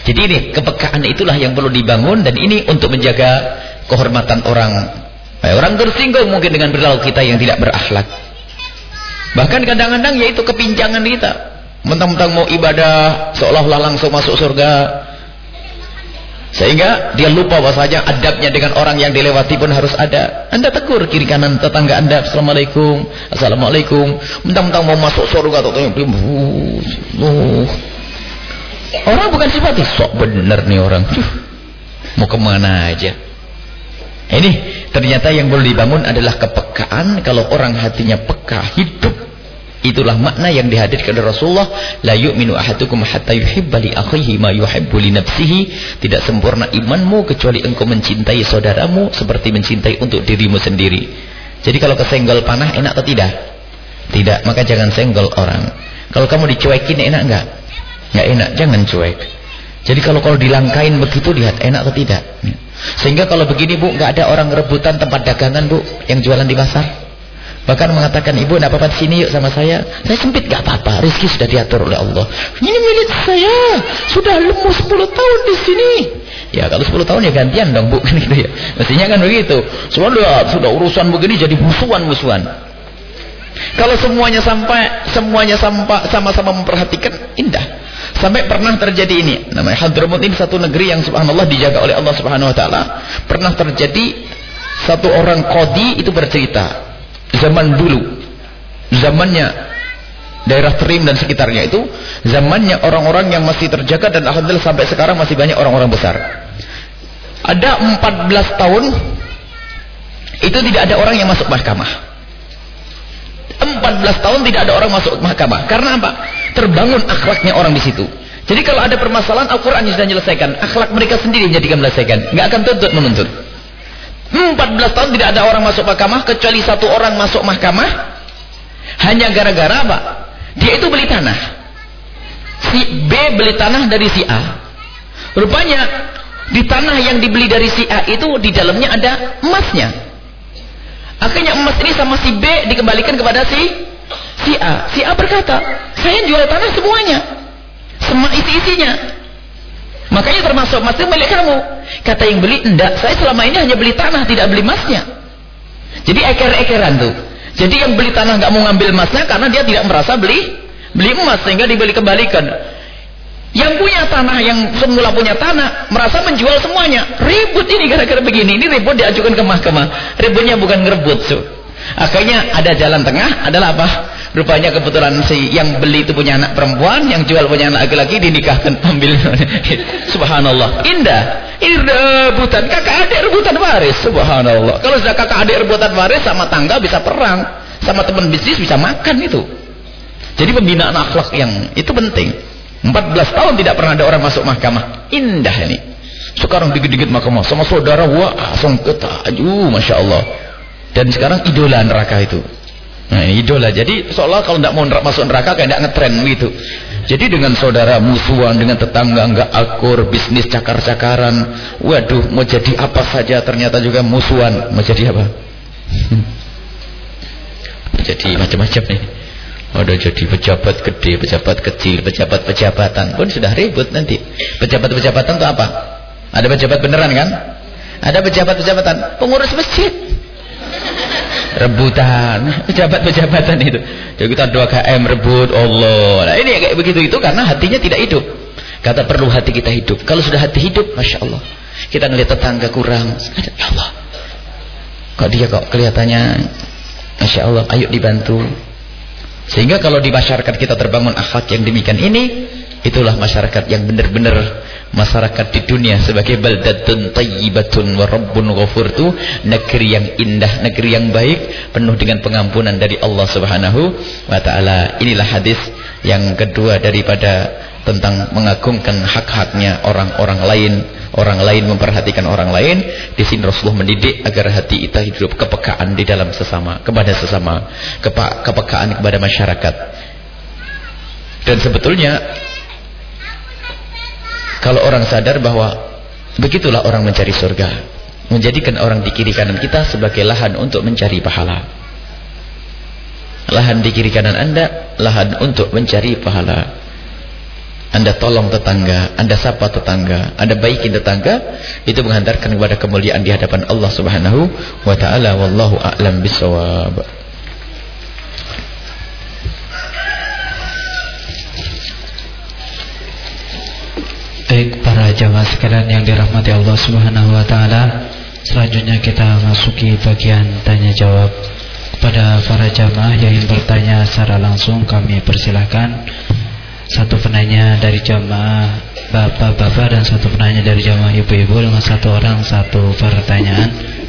Jadi ini kepekaan itulah yang perlu dibangun. Dan ini untuk menjaga kehormatan orang. Orang tersinggung mungkin dengan berlaku kita yang tidak berakhlak. Bahkan kadang-kadang yaitu kepincangan kita. Mentang-mentang mau ibadah seolah-olah langsung masuk surga sehingga dia lupa bahasanya adabnya dengan orang yang dilewati pun harus ada. Anda tegur kiri kanan tetangga Anda. Assalamualaikum. Assalamualaikum. Mentang-mentang mau masuk surga atau uh, Orang bukan simpati. Sok bener nih orang. Mau ke mana aja. Ini ternyata yang perlu dibangun adalah kepekaan. Kalau orang hatinya peka, hidup. Itulah makna yang dihadirkan oleh Rasulullah. La yu'minu ahadukum hatta yuhibba li akhihi ma yuhibbu li nafsihi. Tidak sempurna imanmu kecuali engkau mencintai saudaramu seperti mencintai untuk dirimu sendiri. Jadi kalau kesenggol panah enak atau tidak? Tidak, maka jangan senggol orang. Kalau kamu dicuekin enak enggak? Enggak enak, jangan cuek. Jadi kalau kalau dilangkain begitu lihat enak atau tidak. Sehingga kalau begini Bu, enggak ada orang rebutan tempat dagangan Bu yang jualan di pasar. Bahkan mengatakan ibu nak apa-apa sini yuk sama saya. Saya sempit gak apa-apa. Rizki sudah diatur oleh Allah. Ini milik saya. Sudah lemu 10 tahun di sini. Ya kalau 10 tahun ya gantian dong bu. <laughs> gitu ya. Mestinya kan begitu. Sudah, sudah urusan begini jadi musuhan-musuhan. Kalau semuanya sampai semuanya sama-sama memperhatikan indah. Sampai pernah terjadi ini. Namanya Hadramut ini satu negeri yang subhanallah dijaga oleh Allah Subhanahu wa taala. Pernah terjadi satu orang kodi itu bercerita zaman dulu. Zamannya daerah Trim dan sekitarnya itu zamannya orang-orang yang masih terjaga dan alhamdulillah sampai sekarang masih banyak orang-orang besar. Ada 14 tahun itu tidak ada orang yang masuk mahkamah. 14 tahun tidak ada orang masuk mahkamah. Karena apa? terbangun akhlaknya orang di situ. Jadi kalau ada permasalahan Al-Quran sudah menyelesaikan. Akhlak mereka sendiri yang jadikan menyelesaikan. Nggak akan tuntut menuntut 14 tahun tidak ada orang masuk mahkamah kecuali satu orang masuk mahkamah hanya gara-gara apa? Dia itu beli tanah. Si B beli tanah dari si A. Rupanya di tanah yang dibeli dari si A itu di dalamnya ada emasnya. Akhirnya emas ini sama si B dikembalikan kepada si si A. Si A berkata, "Saya jual tanah semuanya. Semua isi-isinya." Makanya termasuk emas itu milik kamu. Kata yang beli, enggak. Saya selama ini hanya beli tanah, tidak beli emasnya. Jadi eker-ekeran tuh. Jadi yang beli tanah nggak mau ngambil emasnya karena dia tidak merasa beli beli emas sehingga dibeli kembalikan. Yang punya tanah, yang semula punya tanah, merasa menjual semuanya. Ribut ini gara-gara begini. Ini ribut diajukan ke mahkamah. Ributnya bukan ngerebut. So. Akhirnya ada jalan tengah adalah apa? Rupanya kebetulan si yang beli itu punya anak perempuan, yang jual punya anak laki-laki dinikahkan ambil. <laughs> Subhanallah. Indah. Ini rebutan kakak adik rebutan waris. Subhanallah. Kalau sudah kakak adik rebutan waris sama tangga bisa perang, sama teman bisnis bisa makan itu. Jadi pembinaan akhlak yang itu penting. 14 tahun tidak pernah ada orang masuk mahkamah. Indah ini. Sekarang dikit-dikit mahkamah sama saudara wah sengketa. Aduh, masya Allah. Dan sekarang idola neraka itu. Nah ini idola. Jadi seolah kalau tidak mau masuk neraka kayak tidak ngetren gitu. Jadi dengan saudara musuhan, dengan tetangga enggak akur, bisnis cakar-cakaran. Waduh, mau jadi apa saja ternyata juga musuhan. Mau jadi apa? <laughs> jadi macam-macam nih. Ada jadi pejabat gede, pejabat kecil, pejabat-pejabatan pun sudah ribut nanti. Pejabat-pejabatan itu apa? Ada pejabat beneran kan? Ada pejabat-pejabatan pengurus masjid rebutan. <laughs> Pejabat-pejabatan itu. Jadi kita 2 KM rebut Allah. Nah ini kayak begitu itu karena hatinya tidak hidup. Kata perlu hati kita hidup. Kalau sudah hati hidup Masya Allah kita ngelihat tetangga kurang. Ya Allah kok dia kok kelihatannya Masya Allah ayo dibantu. Sehingga kalau di masyarakat kita terbangun akhlak yang demikian ini itulah masyarakat yang benar-benar masyarakat di dunia sebagai baldatun tayyibatun wa rabbun ghafur itu negeri yang indah, negeri yang baik, penuh dengan pengampunan dari Allah Subhanahu wa taala. Inilah hadis yang kedua daripada tentang mengagungkan hak-haknya orang-orang lain, orang lain memperhatikan orang lain. Di sini Rasulullah mendidik agar hati kita hidup kepekaan di dalam sesama, kepada sesama, kepekaan kepada masyarakat. Dan sebetulnya kalau orang sadar bahwa begitulah orang mencari surga. Menjadikan orang di kiri kanan kita sebagai lahan untuk mencari pahala. Lahan di kiri kanan anda, lahan untuk mencari pahala. Anda tolong tetangga, Anda sapa tetangga, Anda baikin tetangga, itu menghantarkan kepada kemuliaan di hadapan Allah Subhanahu wa taala wallahu a'lam bissawab. Baik para jamaah sekalian yang dirahmati Allah Subhanahu wa taala, selanjutnya kita masuki bagian tanya jawab. Kepada para jamaah yang ingin bertanya secara langsung kami persilahkan satu penanya dari jamaah bapak-bapak dan satu penanya dari jamaah ibu-ibu dengan satu orang satu pertanyaan.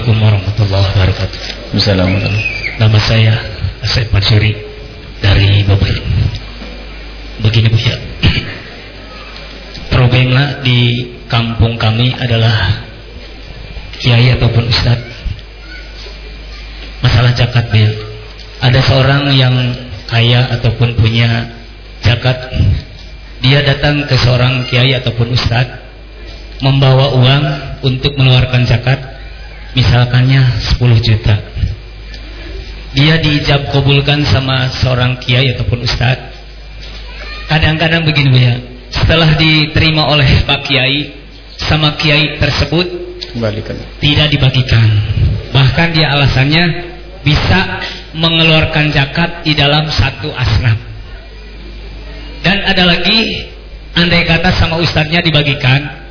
Assalamualaikum warahmatullahi wabarakatuh. Assalamualaikum. Nama saya Asep Mansuri dari Bogor. Begini Bu ya. <clears throat> Problemnya di kampung kami adalah kiai ataupun ustadz masalah zakat bil. Ada seorang yang kaya ataupun punya zakat, dia datang ke seorang kiai ataupun ustadz membawa uang untuk mengeluarkan zakat misalkannya 10 juta. Dia diijab kabulkan sama seorang kiai ataupun ustadz kadang-kadang begini ya. Setelah diterima oleh pak kiai sama kiai tersebut Kembalikan. tidak dibagikan. Bahkan dia alasannya bisa mengeluarkan zakat di dalam satu asnaf. Dan ada lagi andai kata sama ustadznya dibagikan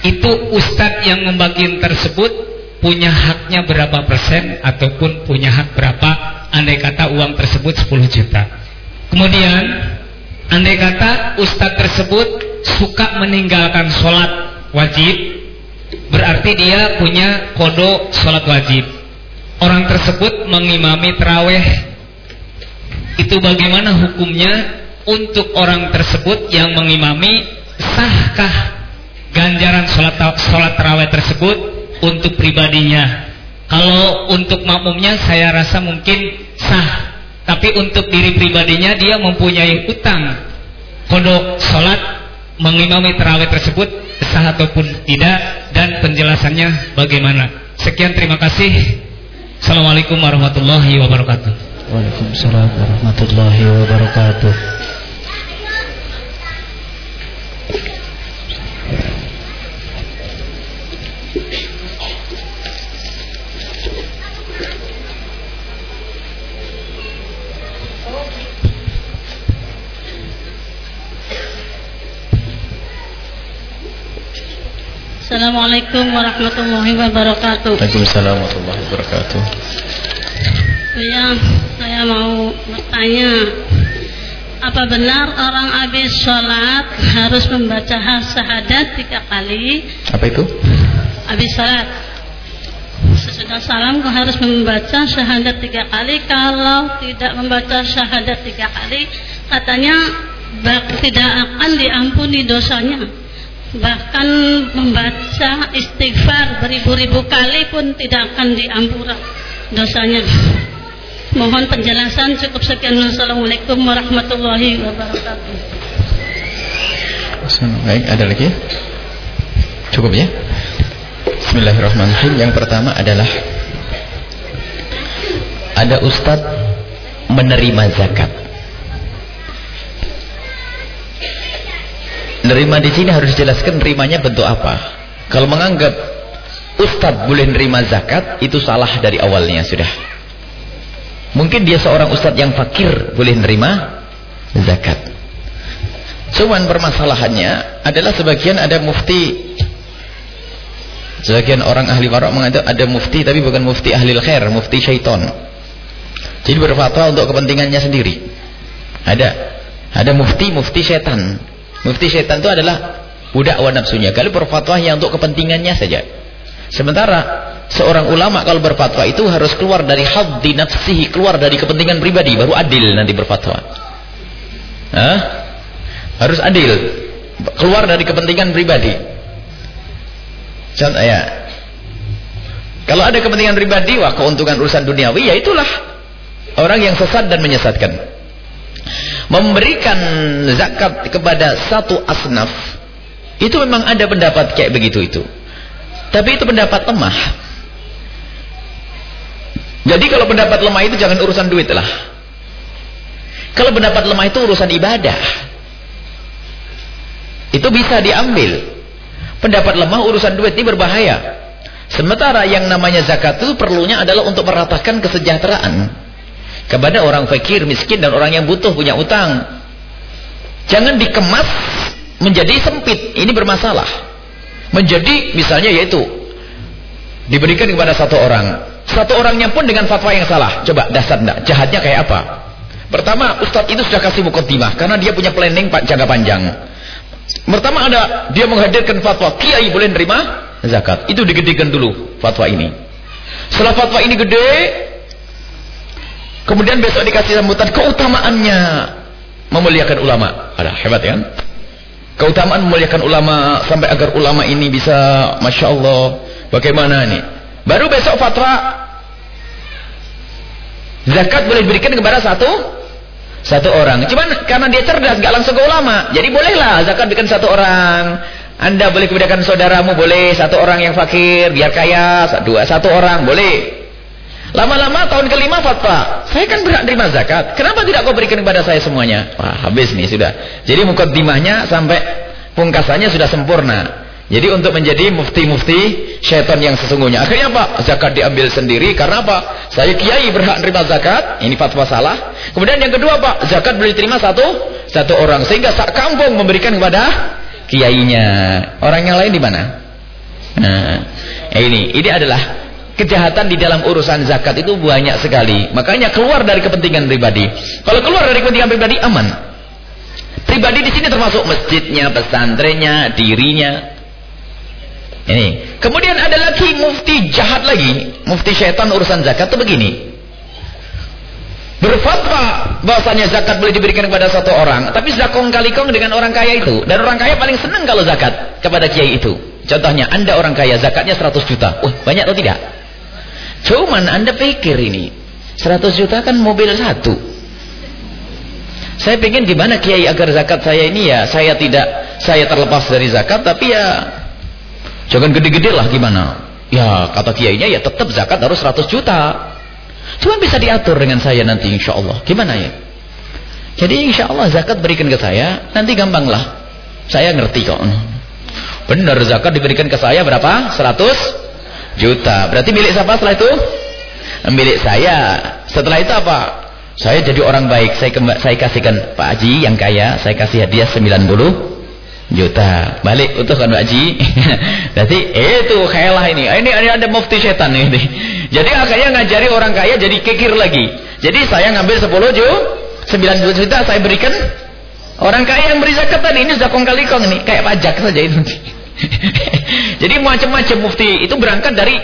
itu ustadz yang membagikan tersebut punya haknya berapa persen ataupun punya hak berapa andai kata uang tersebut 10 juta. Kemudian andai kata ustadz tersebut suka meninggalkan sholat wajib berarti dia punya kodo sholat wajib. Orang tersebut mengimami terawih. Itu bagaimana hukumnya untuk orang tersebut yang mengimami? Sahkah ganjaran sholat, sholat terawih tersebut untuk pribadinya. Kalau untuk makmumnya saya rasa mungkin sah. Tapi untuk diri pribadinya dia mempunyai utang kodok sholat mengimami terawih tersebut sah ataupun tidak dan penjelasannya bagaimana. Sekian terima kasih. Assalamualaikum warahmatullahi wabarakatuh. Waalaikumsalam warahmatullahi wabarakatuh. Assalamualaikum warahmatullahi wabarakatuh. Waalaikumsalam warahmatullahi wabarakatuh. Ya, saya mau bertanya, apa benar orang habis sholat harus membaca syahadat tiga kali? Apa itu? Habis sholat. Sesudah salam harus membaca syahadat tiga kali. Kalau tidak membaca syahadat tiga kali, katanya tidak akan diampuni dosanya bahkan membaca istighfar beribu-ribu kali pun tidak akan diampura dosanya. Mohon penjelasan. Cukup sekian. Assalamualaikum warahmatullahi wabarakatuh. Baik ada lagi? Cukup ya? Bismillahirrahmanirrahim. Yang pertama adalah ada ustadz menerima zakat Nerima di sini harus dijelaskan nerimanya bentuk apa. Kalau menganggap ustadz boleh nerima zakat, itu salah dari awalnya sudah. Mungkin dia seorang ustadz yang fakir boleh nerima zakat. Cuman permasalahannya adalah sebagian ada mufti Sebagian orang ahli warok mengatakan ada mufti tapi bukan mufti ahli khair, mufti syaiton. Jadi berfatwa untuk kepentingannya sendiri. Ada ada mufti mufti setan. Mufti syaitan itu adalah budak wa nafsunya. Kalau berfatwa yang untuk kepentingannya saja. Sementara seorang ulama kalau berfatwa itu harus keluar dari haddi nafsihi, keluar dari kepentingan pribadi, baru adil nanti berfatwa. Hah? Harus adil. Keluar dari kepentingan pribadi. Contoh ya. Kalau ada kepentingan pribadi, wah keuntungan urusan duniawi, ya itulah orang yang sesat dan menyesatkan memberikan zakat kepada satu asnaf itu memang ada pendapat kayak begitu itu. Tapi itu pendapat lemah. Jadi kalau pendapat lemah itu jangan urusan duit lah. Kalau pendapat lemah itu urusan ibadah. Itu bisa diambil. Pendapat lemah urusan duit ini berbahaya. Sementara yang namanya zakat itu perlunya adalah untuk meratakan kesejahteraan kepada orang fakir, miskin dan orang yang butuh punya utang. Jangan dikemas menjadi sempit. Ini bermasalah. Menjadi misalnya yaitu diberikan kepada satu orang. Satu orangnya pun dengan fatwa yang salah. Coba dasar enggak? Jahatnya kayak apa? Pertama, Ustadz itu sudah kasih mukotimah karena dia punya planning jangka panjang. Pertama ada dia menghadirkan fatwa kiai boleh nerima zakat. Itu digedekan dulu fatwa ini. Setelah fatwa ini gede, kemudian besok dikasih sambutan keutamaannya memuliakan ulama. Ada hebat ya? Keutamaan memuliakan ulama sampai agar ulama ini bisa, masya Allah, bagaimana nih? Baru besok fatwa zakat boleh diberikan kepada satu satu orang. Cuman karena dia cerdas, nggak langsung ke ulama. Jadi bolehlah zakat berikan satu orang. Anda boleh kebidakan saudaramu, boleh satu orang yang fakir, biar kaya, dua satu orang, boleh. Lama-lama tahun kelima fatwa, saya kan berhak terima zakat. Kenapa tidak kau berikan kepada saya semuanya? Wah, habis nih sudah. Jadi mukaddimahnya sampai pungkasannya sudah sempurna. Jadi untuk menjadi mufti-mufti syaitan yang sesungguhnya. Akhirnya apa? Zakat diambil sendiri. Karena apa? Saya kiai berhak menerima zakat. Ini fatwa salah. Kemudian yang kedua apa? Zakat boleh diterima satu satu orang. Sehingga sak kampung memberikan kepada kiainya. Orang yang lain di mana? Nah, ini ini adalah kejahatan di dalam urusan zakat itu banyak sekali. Makanya keluar dari kepentingan pribadi. Kalau keluar dari kepentingan pribadi aman. Pribadi di sini termasuk masjidnya, pesantrennya, dirinya, ini. Kemudian ada lagi mufti jahat lagi, mufti syaitan urusan zakat itu begini. Berfatwa bahwasanya zakat boleh diberikan kepada satu orang, tapi zakong kali kong dengan orang kaya itu. Dan orang kaya paling senang kalau zakat kepada kiai itu. Contohnya, Anda orang kaya, zakatnya 100 juta. Wah, banyak atau tidak? Cuman Anda pikir ini, 100 juta kan mobil satu. Saya ingin gimana kiai agar zakat saya ini ya, saya tidak, saya terlepas dari zakat, tapi ya Jangan gede-gede lah gimana. Ya kata kiainya ya tetap zakat harus 100 juta. Cuma bisa diatur dengan saya nanti insya Allah. Gimana ya? Jadi insya Allah zakat berikan ke saya. Nanti gampang lah. Saya ngerti kok. Benar zakat diberikan ke saya berapa? 100 juta. Berarti milik siapa setelah itu? Milik saya. Setelah itu apa? Saya jadi orang baik. Saya, saya kasihkan Pak Haji yang kaya. Saya kasih hadiah 90 juta balik utuh kan Pak Haji <laughs> berarti itu khayalah ini ini ada mufti setan ini <laughs> jadi akhirnya ngajari orang kaya jadi kekir lagi jadi saya ngambil 10 juta 9 juta saya berikan orang kaya yang beri zakat tadi ini sudah kong kali kong ini kayak pajak saja itu <laughs> <laughs> jadi macam-macam mufti itu berangkat dari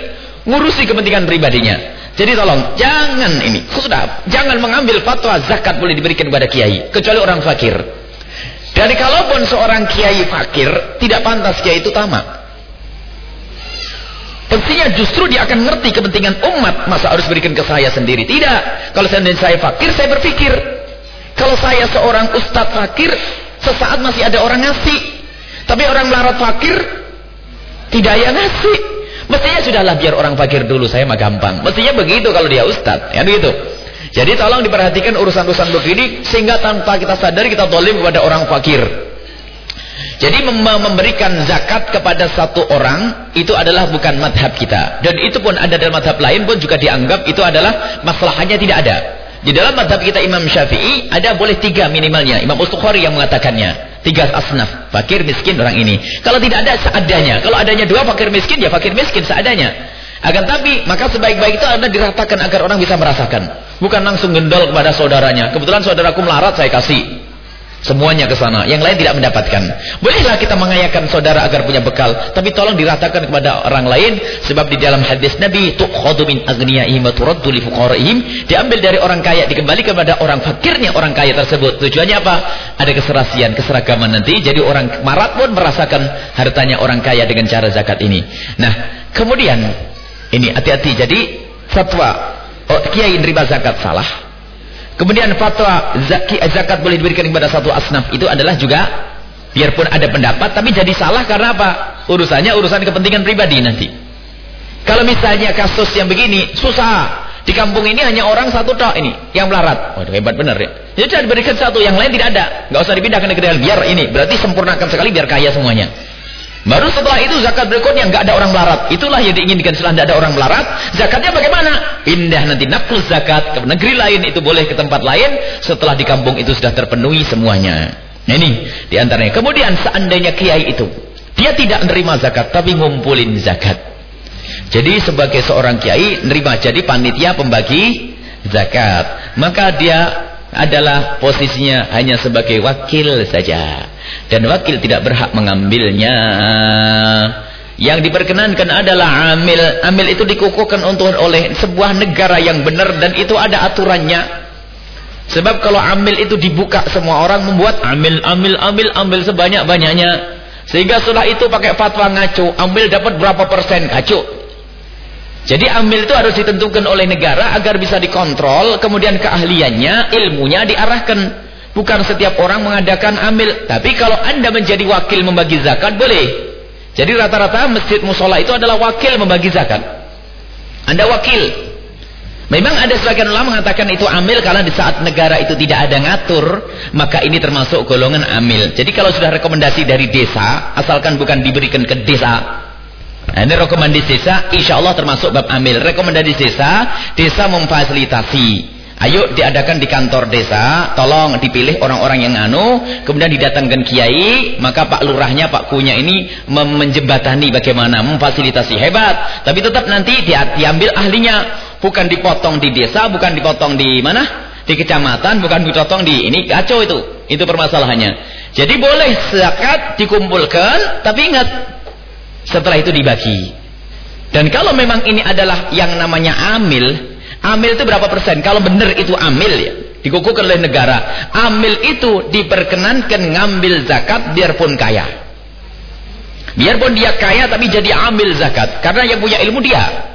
ngurusi kepentingan pribadinya jadi tolong jangan ini sudah jangan mengambil fatwa zakat boleh diberikan kepada kiai kecuali orang fakir jadi kalaupun seorang kiai fakir, tidak pantas kiai itu tamak. Pastinya justru dia akan ngerti kepentingan umat, masa harus berikan ke saya sendiri. Tidak. Kalau saya saya fakir, saya berpikir. Kalau saya seorang ustadz fakir, sesaat masih ada orang ngasih. Tapi orang melarat fakir, tidak yang ngasih. Mestinya sudahlah biar orang fakir dulu, saya mah gampang. Mestinya begitu kalau dia ustadz. Ya begitu. Jadi tolong diperhatikan urusan-urusan begini sehingga tanpa kita sadari kita tolim kepada orang fakir. Jadi memberikan zakat kepada satu orang itu adalah bukan madhab kita. Dan itu pun ada dalam madhab lain pun juga dianggap itu adalah masalahnya tidak ada. Di dalam madhab kita Imam Syafi'i ada boleh tiga minimalnya. Imam Ustukhari yang mengatakannya. Tiga asnaf. Fakir, miskin, orang ini. Kalau tidak ada seadanya. Kalau adanya dua fakir miskin ya fakir miskin seadanya. Akan tapi maka sebaik-baik itu anda diratakan agar orang bisa merasakan. Bukan langsung gendol kepada saudaranya. Kebetulan saudaraku melarat saya kasih. Semuanya ke sana. Yang lain tidak mendapatkan. Bolehlah kita mengayakan saudara agar punya bekal. Tapi tolong diratakan kepada orang lain. Sebab di dalam hadis Nabi. Tu'khadu min agniyaihim wa turaddu li. Diambil dari orang kaya. Dikembalikan kepada orang fakirnya orang kaya tersebut. Tujuannya apa? Ada keserasian, keseragaman nanti. Jadi orang marat pun merasakan hartanya orang kaya dengan cara zakat ini. Nah, kemudian ini hati-hati. Jadi fatwa oh, kiai nerima zakat salah. Kemudian fatwa zakat boleh diberikan kepada satu asnaf itu adalah juga biarpun ada pendapat tapi jadi salah karena apa? Urusannya urusan kepentingan pribadi nanti. Kalau misalnya kasus yang begini susah di kampung ini hanya orang satu tok ini yang melarat. Waduh hebat benar ya. Jadi diberikan satu, yang lain tidak ada. Nggak usah dipindahkan ke negeri biar ini. Berarti sempurnakan sekali biar kaya semuanya. Baru setelah itu zakat berikutnya nggak ada orang melarat. Itulah yang diinginkan setelah ada orang melarat. Zakatnya bagaimana? Pindah nanti naklus zakat ke negeri lain itu boleh ke tempat lain. Setelah di kampung itu sudah terpenuhi semuanya. Nah ini di antaranya. Kemudian seandainya kiai itu dia tidak menerima zakat tapi ngumpulin zakat. Jadi sebagai seorang kiai nerima jadi panitia pembagi zakat. Maka dia adalah posisinya hanya sebagai wakil saja. Dan wakil tidak berhak mengambilnya. Yang diperkenankan adalah amil. Amil itu dikukuhkan untuk oleh sebuah negara yang benar dan itu ada aturannya. Sebab kalau amil itu dibuka semua orang membuat amil, amil, amil, amil sebanyak-banyaknya. Sehingga setelah itu pakai fatwa ngaco, ambil dapat berapa persen ngaco. Jadi ambil itu harus ditentukan oleh negara agar bisa dikontrol, kemudian keahliannya, ilmunya diarahkan. Bukan setiap orang mengadakan ambil. Tapi kalau anda menjadi wakil membagi zakat, boleh. Jadi rata-rata masjid musola itu adalah wakil membagi zakat. Anda wakil. Memang ada sebagian ulama mengatakan itu amil karena di saat negara itu tidak ada ngatur, maka ini termasuk golongan amil. Jadi kalau sudah rekomendasi dari desa, asalkan bukan diberikan ke desa, nah ini rekomendasi desa, insya Allah termasuk bab amil. Rekomendasi desa, desa memfasilitasi Ayo diadakan di kantor desa, tolong dipilih orang-orang yang anu, kemudian didatangkan kiai, maka Pak Lurahnya, Pak Kunya ini menjembatani bagaimana, memfasilitasi hebat. Tapi tetap nanti dia, diambil ahlinya, bukan dipotong di desa, bukan dipotong di mana? Di kecamatan, bukan dipotong di ini kacau itu. Itu permasalahannya. Jadi boleh zakat dikumpulkan, tapi ingat setelah itu dibagi. Dan kalau memang ini adalah yang namanya amil, Amil itu berapa persen? Kalau benar itu amil ya, dikukuhkan oleh negara. Amil itu diperkenankan ngambil zakat biarpun kaya. Biarpun dia kaya tapi jadi amil zakat. Karena yang punya ilmu dia.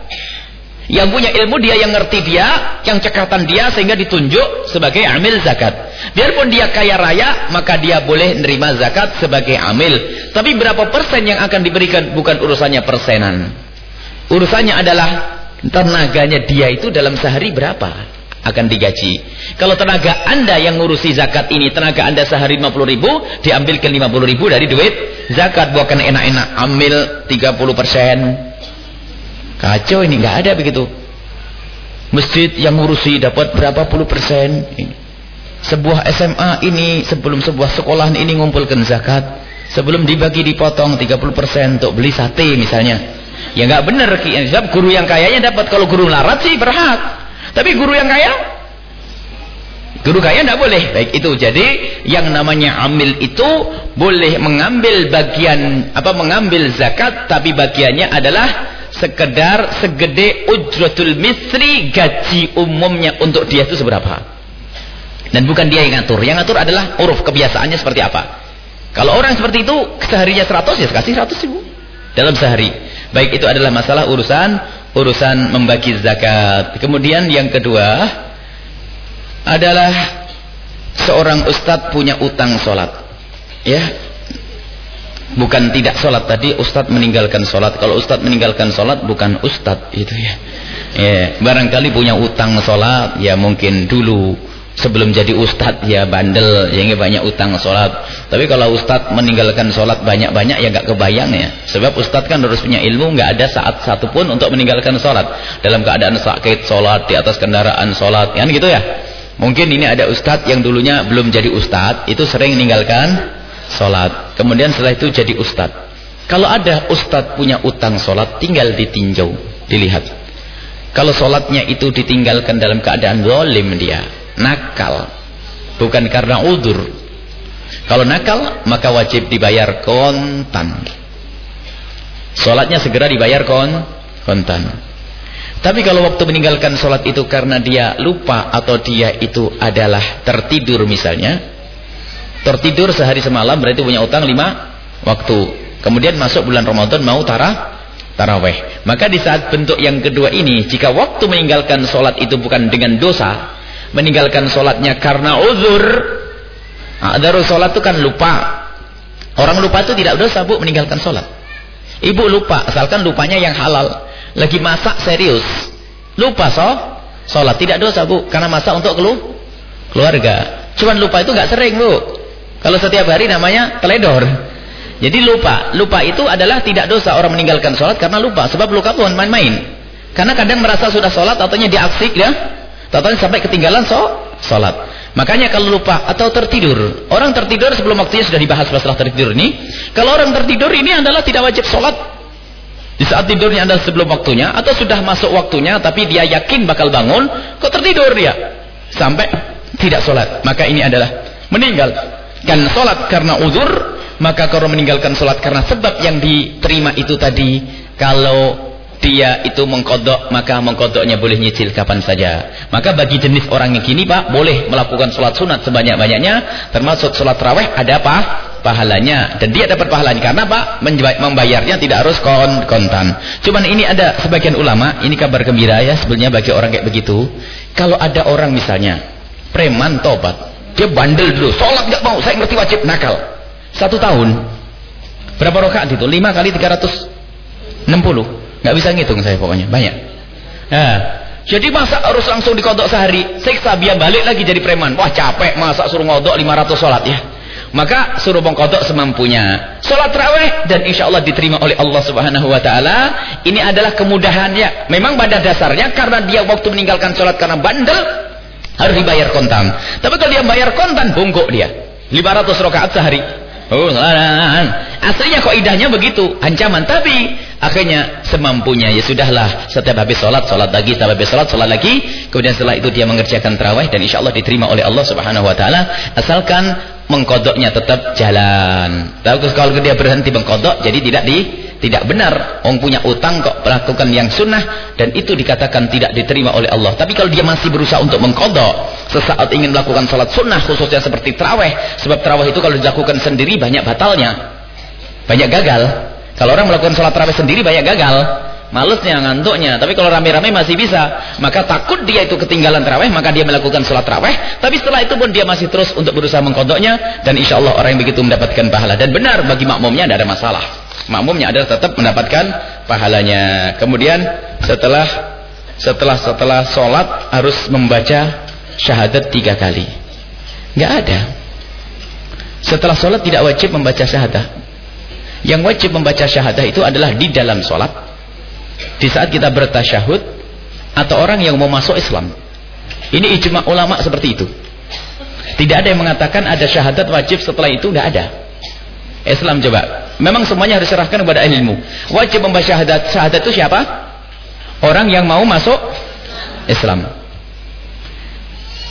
Yang punya ilmu dia yang ngerti dia, yang cekatan dia sehingga ditunjuk sebagai amil zakat. Biarpun dia kaya raya, maka dia boleh nerima zakat sebagai amil. Tapi berapa persen yang akan diberikan bukan urusannya persenan. Urusannya adalah tenaganya dia itu dalam sehari berapa? Akan digaji. Kalau tenaga anda yang ngurusi zakat ini tenaga anda sehari 50 ribu diambilkan 50 ribu dari duit. Zakat bukan enak-enak ambil 30 persen. Kacau ini nggak ada begitu. Masjid yang ngurusi dapat berapa puluh persen? Sebuah SMA ini sebelum sebuah sekolah ini ngumpulkan zakat sebelum dibagi dipotong 30 persen untuk beli sate misalnya Ya nggak benar sebab guru yang kayanya dapat kalau guru larat sih berhak. Tapi guru yang kaya Guru kaya tidak boleh. Baik itu. Jadi yang namanya amil itu boleh mengambil bagian apa mengambil zakat tapi bagiannya adalah sekedar segede ujratul misri gaji umumnya untuk dia itu seberapa. Dan bukan dia yang ngatur. Yang ngatur adalah uruf kebiasaannya seperti apa. Kalau orang seperti itu seharinya 100 ya kasih 100 ribu dalam sehari. Baik itu adalah masalah urusan urusan membagi zakat. Kemudian yang kedua adalah seorang ustadz punya utang sholat. Ya, bukan tidak sholat tadi ustadz meninggalkan sholat. Kalau ustadz meninggalkan sholat bukan ustadz itu ya. Ya, barangkali punya utang sholat ya mungkin dulu sebelum jadi ustadz ya bandel ya banyak utang sholat. Tapi kalau ustadz meninggalkan sholat banyak-banyak ya gak kebayang ya. Sebab ustadz kan harus punya ilmu gak ada saat satupun untuk meninggalkan sholat. Dalam keadaan sakit sholat di atas kendaraan sholat kan gitu ya. Mungkin ini ada ustadz yang dulunya belum jadi ustadz itu sering meninggalkan sholat. Kemudian setelah itu jadi ustadz kalau ada ustadz punya utang sholat tinggal ditinjau dilihat. Kalau sholatnya itu ditinggalkan dalam keadaan zalim dia nakal. Bukan karena udur. Kalau nakal maka wajib dibayar kontan. Sholatnya segera dibayar kon kontan. Tapi kalau waktu meninggalkan sholat itu karena dia lupa atau dia itu adalah tertidur misalnya tertidur sehari semalam berarti punya utang lima waktu. Kemudian masuk bulan Ramadan mau tarah taraweh. Maka di saat bentuk yang kedua ini jika waktu meninggalkan sholat itu bukan dengan dosa meninggalkan sholatnya karena uzur. Nah, sholat itu kan lupa. Orang lupa itu tidak dosa bu meninggalkan sholat ibu lupa asalkan lupanya yang halal. Lagi masak serius. Lupa so. Sholat tidak dosa bu karena masak untuk kelu keluarga. Cuman lupa itu nggak sering bu. Kalau setiap hari namanya teledor. Jadi lupa. Lupa itu adalah tidak dosa orang meninggalkan sholat karena lupa. Sebab lupa bukan main-main. Karena kadang merasa sudah sholat ataunya diaksik ya Total sampai ketinggalan so, sholat. Makanya kalau lupa atau tertidur, orang tertidur sebelum waktunya sudah dibahas masalah tertidur ini. Kalau orang tertidur ini adalah tidak wajib sholat di saat tidurnya adalah sebelum waktunya atau sudah masuk waktunya tapi dia yakin bakal bangun, kok tertidur dia sampai tidak sholat. Maka ini adalah meninggal. Kan sholat karena uzur, maka kalau meninggalkan sholat karena sebab yang diterima itu tadi, kalau dia itu mengkodok maka mengkodoknya boleh nyicil kapan saja. Maka bagi jenis orang yang kini pak boleh melakukan sholat sunat sebanyak-banyaknya termasuk sholat raweh ada apa pahalanya. Dan dia dapat pahalanya karena pak membayarnya tidak harus kon kontan. Cuman ini ada sebagian ulama ini kabar gembira ya sebenarnya bagi orang kayak begitu. Kalau ada orang misalnya preman tobat dia bandel dulu sholat nggak mau saya ngerti wajib nakal. Satu tahun berapa rakaat itu? Lima kali tiga ratus enam puluh nggak bisa ngitung saya pokoknya. Banyak. Nah jadi masa harus langsung dikodok sehari? Siksa biar balik lagi jadi preman. Wah capek. Masa suruh ngodok 500 sholat ya? Maka suruh mengkodok semampunya. Sholat raweh dan insya Allah diterima oleh Allah subhanahu wa ta'ala ini adalah kemudahannya. Memang pada dasarnya karena dia waktu meninggalkan sholat karena bandel harus dibayar kontan. Tapi kalau dia bayar kontan bungkuk dia. 500 rakaat sehari. Oh, aslinya kok idahnya begitu, ancaman. Tapi akhirnya semampunya ya sudahlah. Setiap habis sholat, sholat lagi, setiap habis sholat, sholat lagi. Kemudian setelah itu dia mengerjakan terawih dan insya Allah diterima oleh Allah Subhanahu Wa Taala. Asalkan mengkodoknya tetap jalan. Tapi kalau dia berhenti mengkodok, jadi tidak di tidak benar orang punya utang kok melakukan yang sunnah dan itu dikatakan tidak diterima oleh Allah tapi kalau dia masih berusaha untuk mengkodok sesaat ingin melakukan salat sunnah khususnya seperti terawih sebab terawih itu kalau dilakukan sendiri banyak batalnya banyak gagal kalau orang melakukan salat terawih sendiri banyak gagal. Malesnya ngantuknya. Tapi kalau rame-rame masih bisa. Maka takut dia itu ketinggalan terawih maka dia melakukan sholat terawih. Tapi setelah itu pun dia masih terus untuk berusaha mengkodoknya. Dan insya Allah orang yang begitu mendapatkan pahala. Dan benar bagi makmumnya tidak ada masalah. Makmumnya adalah tetap mendapatkan pahalanya. Kemudian setelah setelah setelah sholat harus membaca syahadat tiga kali. Nggak ada. Setelah sholat tidak wajib membaca syahadat yang wajib membaca syahadat itu adalah di dalam sholat di saat kita bertasyahud atau orang yang mau masuk Islam ini ijma ulama seperti itu tidak ada yang mengatakan ada syahadat wajib setelah itu nggak ada Islam coba. Memang semuanya harus serahkan kepada ilmu. Wajib membaca syahadat. Syahadat itu siapa? Orang yang mau masuk Islam.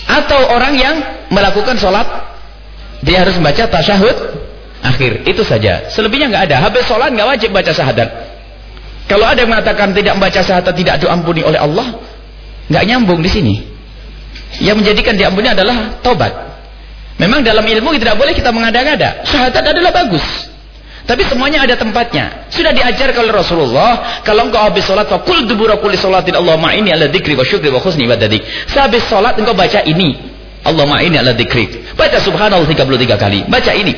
Atau orang yang melakukan sholat. Dia harus membaca tasyahud akhir. Itu saja. Selebihnya nggak ada. Habis sholat nggak wajib baca syahadat. Kalau ada yang mengatakan tidak membaca syahadat tidak diampuni oleh Allah. nggak nyambung di sini. Yang menjadikan diampuni adalah tobat. Memang dalam ilmu tidak boleh kita mengada-ngada. Syahadat adalah bagus. Tapi semuanya ada tempatnya. Sudah diajar oleh Rasulullah, kalau engkau habis salat faqul dubura kulli salatin Allahumma inni ala dzikri wa syukri wa husni ibadatik. Sehabis salat engkau baca ini. Allahumma inni ala dzikri. Baca subhanallah 33 kali. Baca ini.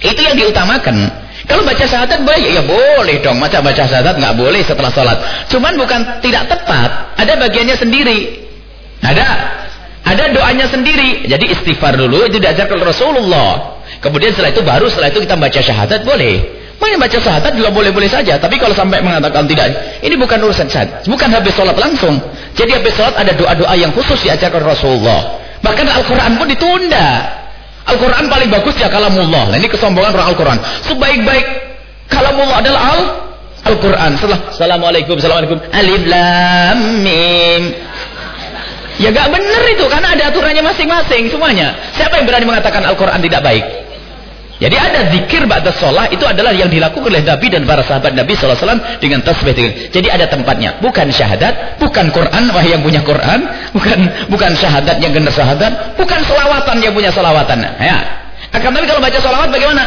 Itu yang diutamakan. Kalau baca syahadat boleh ya boleh dong. Baca baca syahadat nggak boleh setelah salat. Cuman bukan tidak tepat. Ada bagiannya sendiri. Ada ada doanya sendiri. Jadi istighfar dulu itu diajarkan Rasulullah. Kemudian setelah itu baru setelah itu kita baca syahadat boleh. Mau baca syahadat juga boleh-boleh saja. Tapi kalau sampai mengatakan tidak, ini bukan urusan syahadat. Bukan habis sholat langsung. Jadi habis sholat ada doa-doa yang khusus diajarkan Rasulullah. Bahkan Al-Quran pun ditunda. Al-Quran paling bagus ya kalamullah. Nah, ini kesombongan orang Al-Quran. Sebaik-baik kalamullah adalah Al Al-Quran. Setelah Assalamualaikum, Assalamualaikum. Alif Lam Mim. Ya gak benar itu karena ada aturannya masing-masing semuanya. Siapa yang berani mengatakan Al-Qur'an tidak baik? Jadi ada zikir ba'da sholat itu adalah yang dilakukan oleh Nabi dan para sahabat Nabi SAW dengan tasbih. Jadi ada tempatnya. Bukan syahadat, bukan Quran, wah yang punya Quran, bukan bukan syahadat yang kena syahadat, bukan selawatan yang punya selawatan. Ya. Akan tapi kalau baca selawat bagaimana?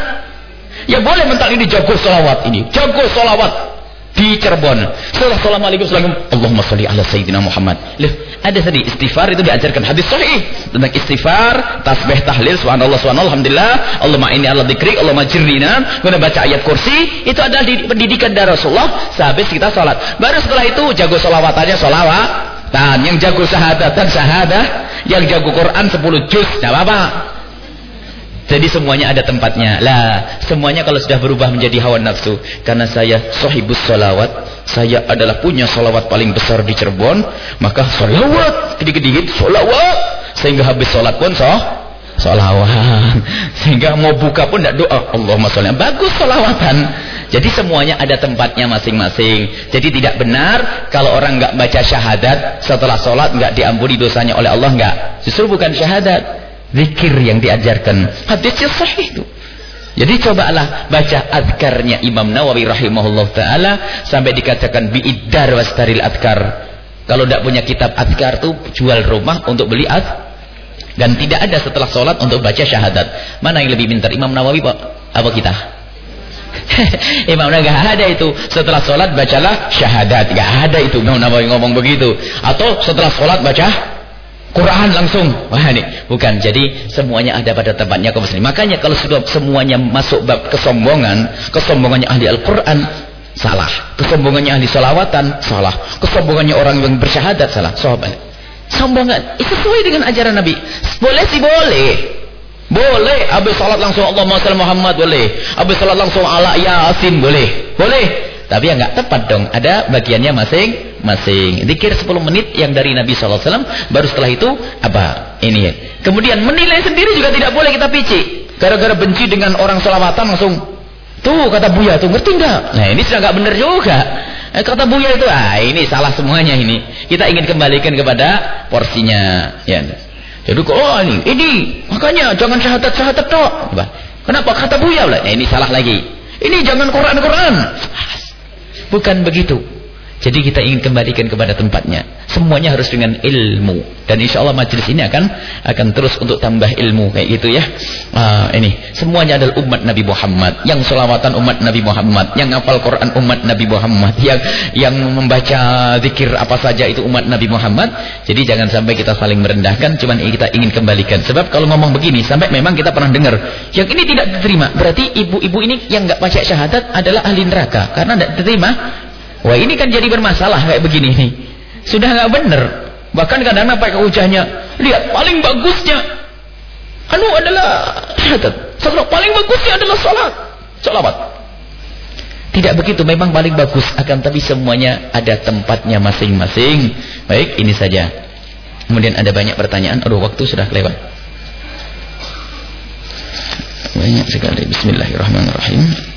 Ya boleh mentang ini jago selawat ini, jago selawat di Cirebon. Setelah Assalamualaikum Assalamualaikum Allahumma salli ala Sayyidina Muhammad. Loh, ada tadi istighfar itu diajarkan hadis sahih tentang istighfar, tasbih, tahlil, subhanallah, subhanallah, alhamdulillah, Allahumma inni ala dzikrik, Allahumma jirrina, kemudian baca ayat kursi, itu adalah pendidikan dari Rasulullah sehabis kita sholat. Baru setelah itu jago solawatannya solawat, dan yang jago syahadat dan syahadah, yang jago Quran 10 juz, tidak apa-apa. Jadi semuanya ada tempatnya. Lah, semuanya kalau sudah berubah menjadi hawa nafsu. Karena saya sahibus salawat. Saya adalah punya salawat paling besar di Cirebon. Maka salawat. Dikit-dikit salawat. Sehingga habis sholat pun soh, sholawat. <laughs> Sehingga mau buka pun tidak doa. Allahumma sholawat. Bagus sholawatan. Jadi semuanya ada tempatnya masing-masing. Jadi tidak benar kalau orang nggak baca syahadat setelah sholat nggak diampuni dosanya oleh Allah nggak. Justru bukan syahadat. Zikir yang diajarkan. Hadisnya sahih itu. Jadi cobalah baca adkarnya Imam Nawawi rahimahullah ta'ala sampai dikatakan biiddar wastaril adkar. Kalau tidak punya kitab adkar tuh jual rumah untuk beli ad dan tidak ada setelah sholat untuk baca syahadat. Mana yang lebih pintar Imam Nawawi Pak? Apa kita? <laughs> Imam Nawawi gak ada itu setelah sholat bacalah syahadat gak ada itu Imam Nawawi ngomong begitu atau setelah sholat baca Quran langsung. Wah ini. Bukan. Jadi semuanya ada pada tempatnya kaum muslim makanya kalau sudah semuanya masuk bab kesombongan kesombongannya ahli Al-Quran salah. Kesombongannya ahli salawatan salah. Kesombongannya orang yang bersyahadat salah. Sahabat sombongan. Itu sesuai dengan ajaran Nabi. Boleh sih boleh. Boleh. Habis salat langsung salli Muhammad boleh. Habis salat langsung ala yasin boleh. Boleh tapi yang nggak tepat dong. Ada bagiannya masing-masing dikir 10 menit yang dari Nabi SAW baru setelah itu apa? Ini. Kemudian menilai sendiri juga tidak boleh kita pici. Gara-gara benci dengan orang selawatan langsung tuh kata Buya tuh ngerti nggak? Nah ini sudah nggak benar juga. Eh, kata Buya itu ah ini salah semuanya ini. Kita ingin kembalikan kepada porsinya ya. Jadi oh ini, ini makanya jangan syahadat-syahadat tok. Kenapa? Kata Buya lah? Nah, ini salah lagi. Ini jangan Quran-Quran. Bukan begitu. Jadi kita ingin kembalikan kepada tempatnya. Semuanya harus dengan ilmu. Dan insya Allah majlis ini akan akan terus untuk tambah ilmu kayak gitu ya. Uh, ini semuanya adalah umat Nabi Muhammad. Yang selawatan umat Nabi Muhammad. Yang ngapal Quran umat Nabi Muhammad. <laughs> Yang yang membaca zikir apa saja itu umat Nabi Muhammad. Jadi jangan sampai kita saling merendahkan. Cuman kita ingin kembalikan. Sebab kalau ngomong begini sampai memang kita pernah dengar. Yang ini tidak diterima. Berarti ibu-ibu ini yang nggak baca syahadat adalah ahli neraka. Karena tidak diterima Wah ini kan jadi bermasalah kayak begini nih. Sudah nggak benar. Bahkan kadang-kadang pakai hujahnya. Lihat paling bagusnya. Anu adalah. Salat paling bagusnya adalah salat. Salawat. Tidak begitu. Memang paling bagus. Akan tapi semuanya ada tempatnya masing-masing. Baik ini saja. Kemudian ada banyak pertanyaan. Aduh waktu sudah lewat. Banyak sekali. Bismillahirrahmanirrahim.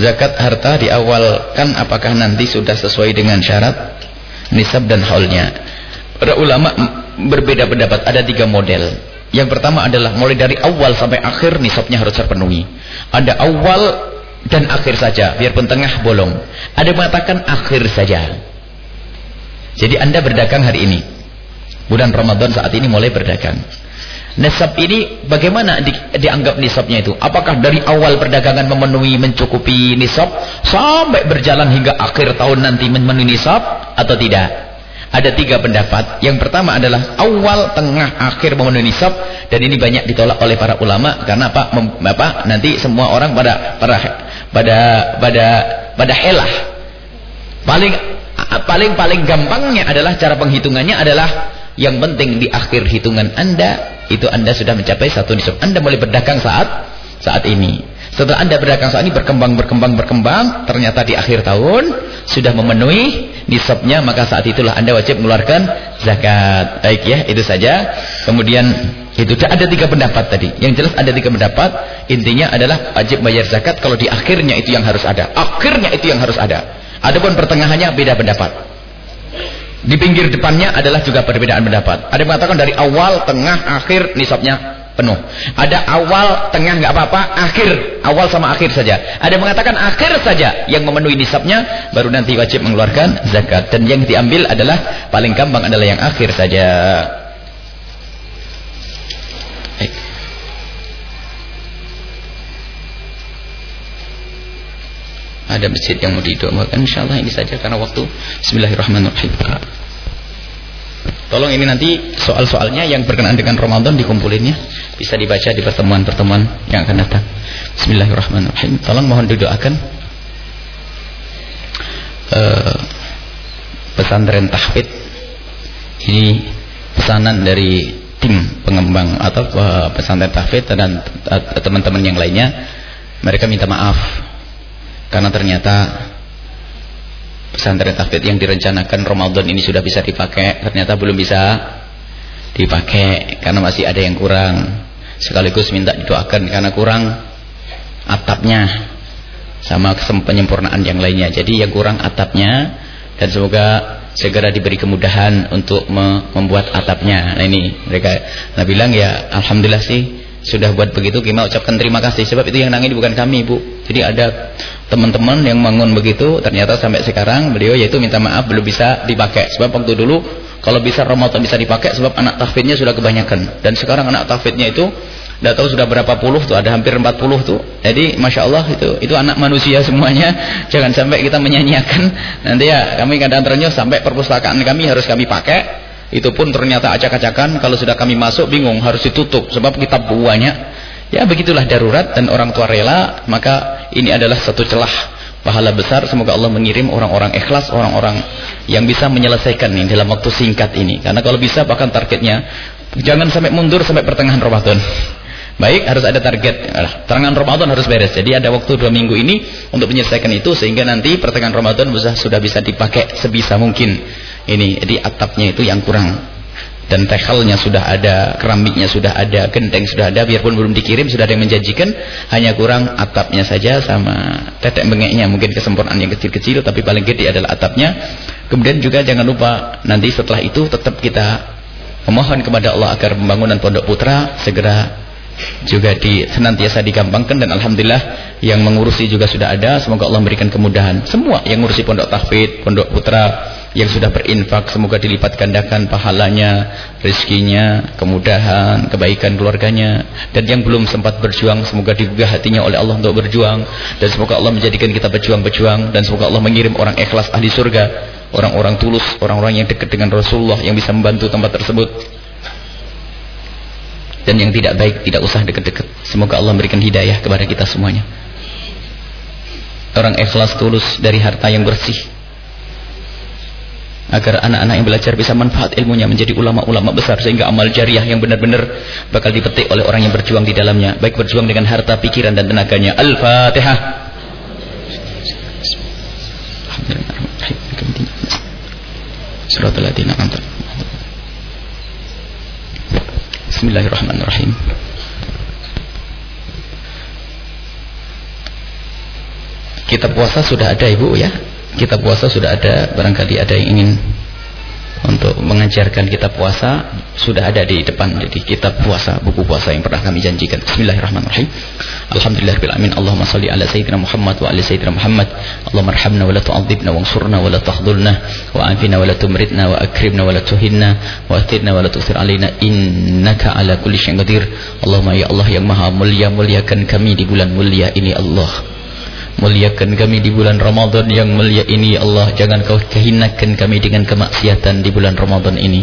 Zakat harta di awal kan apakah nanti sudah sesuai dengan syarat nisab dan haulnya? Para ulama berbeda pendapat, ada tiga model. Yang pertama adalah mulai dari awal sampai akhir nisabnya harus terpenuhi. Ada awal dan akhir saja, biarpun tengah bolong. Ada mengatakan akhir saja. Jadi Anda berdagang hari ini. Bulan Ramadan saat ini mulai berdagang. Nisab ini bagaimana di, dianggap nisabnya itu? Apakah dari awal perdagangan memenuhi mencukupi nisab sampai berjalan hingga akhir tahun nanti memenuhi nisab atau tidak? Ada tiga pendapat. Yang pertama adalah awal, tengah, akhir memenuhi nisab dan ini banyak ditolak oleh para ulama karena apa? Mem, apa? Nanti semua orang pada pada pada pada pada helah. Paling paling paling gampangnya adalah cara penghitungannya adalah yang penting di akhir hitungan Anda itu Anda sudah mencapai satu nisab. Anda mulai berdagang saat saat ini. Setelah Anda berdagang saat ini berkembang berkembang berkembang, ternyata di akhir tahun sudah memenuhi nisabnya, maka saat itulah Anda wajib mengeluarkan zakat. Baik ya, itu saja. Kemudian itu ada tiga pendapat tadi. Yang jelas ada tiga pendapat. Intinya adalah wajib bayar zakat kalau di akhirnya itu yang harus ada. Akhirnya itu yang harus ada. Adapun pertengahannya beda pendapat. Di pinggir depannya adalah juga perbedaan pendapat. Ada yang mengatakan dari awal, tengah, akhir nisabnya penuh. Ada awal, tengah nggak apa-apa, akhir, awal sama akhir saja. Ada yang mengatakan akhir saja yang memenuhi nisabnya baru nanti wajib mengeluarkan zakat. Dan yang diambil adalah paling gampang adalah yang akhir saja. Ada masjid yang mau didoakan insyaallah ini saja karena waktu. Bismillahirrahmanirrahim. Tolong ini nanti soal-soalnya yang berkenaan dengan Ramadan dikumpulinnya bisa dibaca di pertemuan-pertemuan yang akan datang. Bismillahirrahmanirrahim. Tolong mohon didoakan. Uh, pesantren tahfid. Ini pesanan dari tim pengembang atau uh, pesantren tahfid dan teman-teman yang lainnya. Mereka minta maaf karena ternyata pesantren tahfidz yang direncanakan Ramadan ini sudah bisa dipakai ternyata belum bisa dipakai karena masih ada yang kurang. Sekaligus minta didoakan karena kurang atapnya sama penyempurnaan yang lainnya. Jadi yang kurang atapnya dan semoga segera diberi kemudahan untuk membuat atapnya. Nah ini mereka nah bilang ya Alhamdulillah sih sudah buat begitu kita ucapkan terima kasih. Sebab itu yang nangis bukan kami Bu. Jadi ada teman-teman yang bangun begitu ternyata sampai sekarang beliau yaitu minta maaf belum bisa dipakai. Sebab waktu dulu kalau bisa Ramadan bisa dipakai sebab anak tahfidnya sudah kebanyakan. Dan sekarang anak tahfidnya itu tidak tahu sudah berapa puluh tuh ada hampir 40 tuh. Jadi Masya Allah itu itu anak manusia semuanya. <laughs> Jangan sampai kita menyanyiakan. Nanti ya kami kadang ternyata sampai perpustakaan kami harus kami pakai. Itu pun ternyata acak-acakan. Kalau sudah kami masuk bingung harus ditutup. Sebab kita banyak ya begitulah darurat dan orang tua rela maka ini adalah satu celah pahala besar. Semoga Allah mengirim orang-orang ikhlas orang-orang yang bisa menyelesaikan ini dalam waktu singkat ini. Karena kalau bisa bahkan targetnya jangan sampai mundur sampai pertengahan Ramadan. Baik harus ada target. Pertengahan Ramadan harus beres. Jadi ada waktu dua minggu ini untuk menyelesaikan itu sehingga nanti pertengahan Ramadan sudah bisa dipakai sebisa mungkin. Ini jadi atapnya itu yang kurang dan tekelnya sudah ada keramiknya sudah ada genteng sudah ada biarpun belum dikirim sudah ada yang menjanjikan. Hanya kurang atapnya saja sama tetek bengeknya mungkin kesempurnaan yang kecil-kecil tapi paling gede adalah atapnya. Kemudian juga jangan lupa nanti setelah itu tetap kita memohon kepada Allah agar pembangunan pondok putra segera juga di senantiasa digampangkan dan alhamdulillah yang mengurusi juga sudah ada. Semoga Allah memberikan kemudahan. Semua yang mengurusi pondok tahfidz pondok putra yang sudah berinfak semoga dilipat gandakan pahalanya rezekinya kemudahan kebaikan keluarganya. Dan yang belum sempat berjuang semoga digugah hatinya oleh Allah untuk berjuang. Dan semoga Allah menjadikan kita berjuang-berjuang dan semoga Allah mengirim orang ikhlas ahli surga. Orang-orang tulus orang-orang yang dekat dengan Rasulullah yang bisa membantu tempat tersebut. Dan yang tidak baik tidak usah dekat-dekat semoga Allah memberikan hidayah kepada kita semuanya. Orang ikhlas tulus dari harta yang bersih agar anak-anak yang belajar bisa manfaat ilmunya menjadi ulama-ulama besar sehingga amal jariah yang benar-benar bakal dipetik oleh orang yang berjuang di dalamnya baik berjuang dengan harta pikiran dan tenaganya Al-Fatihah Bismillahirrahmanirrahim. Kita puasa sudah ada Ibu ya. Kita puasa sudah ada, barangkali ada yang ingin untuk mengajarkan kita puasa sudah ada di depan jadi kitab puasa buku puasa yang pernah kami janjikan. Bismillahirrahmanirrahim. Alhamdulillahirabbil alamin Allahumma salli ala sayyidina Muhammad wa ala sayyidina Muhammad. Allahumma arhamna wa la tu'adzibna wansurna wa la tahdhulna wa afina wa la tumritna wa akrimna wa la tuhinna wa athirna wa la tusir alaina innaka ala kulli syai'in qadir. Allahumma ya Allah yang maha mulia muliakan kami di bulan mulia ini Allah Muliakan kami di bulan Ramadan. Yang mulia ini ya Allah Jangan kau hinakan kami dengan kemaksiatan di bulan Ramadan ini.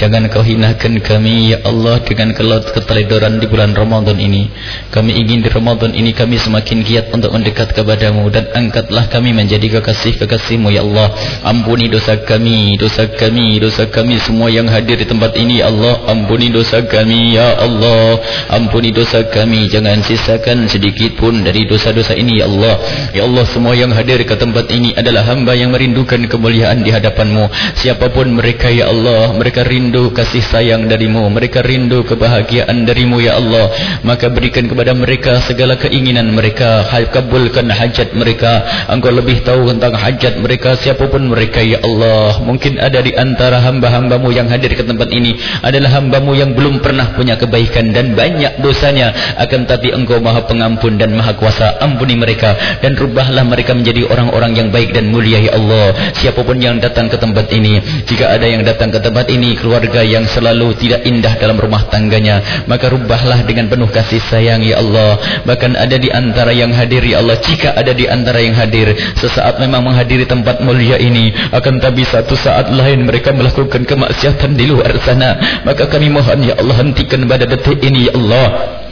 Jangan kau hinakan kami ya Allah dengan keteledoran di bulan Ramadan ini. Kami ingin di Ramadan ini kami semakin giat untuk mendekat kepadamu. Dan angkatlah kami menjadi kekasih-kekasihmu ya Allah. Ampuni dosa kami, dosa kami, dosa kami semua yang hadir di tempat ini ya Allah. Ampuni dosa kami ya Allah. Ampuni dosa kami. Jangan sisakan sedikit pun dari dosa-dosa ini ya Allah Ya Allah semua yang hadir ke tempat ini adalah hamba yang merindukan kemuliaan di hadapanmu. Siapapun mereka ya Allah Mereka rindu kasih sayang darimu. Mereka rindu kebahagiaan darimu ya Allah. Maka berikan kepada mereka segala keinginan mereka. Kabulkan hajat mereka. Engkau lebih tahu tentang hajat mereka. Siapapun mereka ya Allah. Mungkin ada di antara hamba-hambamu yang hadir ke tempat ini Adalah hambamu yang belum pernah punya kebaikan Dan banyak dosanya. Akan tapi engkau maha pengampun dan maha kuasa. Ampuni mereka dan rubahlah mereka menjadi orang-orang yang baik dan mulia ya Allah. Siapapun yang datang ke tempat ini jika ada yang datang ke tempat ini keluarga yang selalu tidak indah dalam rumah tangganya maka rubahlah dengan penuh kasih sayang ya Allah. Bahkan ada di antara yang hadir ya Allah jika ada di antara yang hadir sesaat memang menghadiri tempat mulia ini akan tapi satu saat lain mereka melakukan kemaksiatan di luar sana. Maka kami mohon ya Allah hentikan pada detik ini ya Allah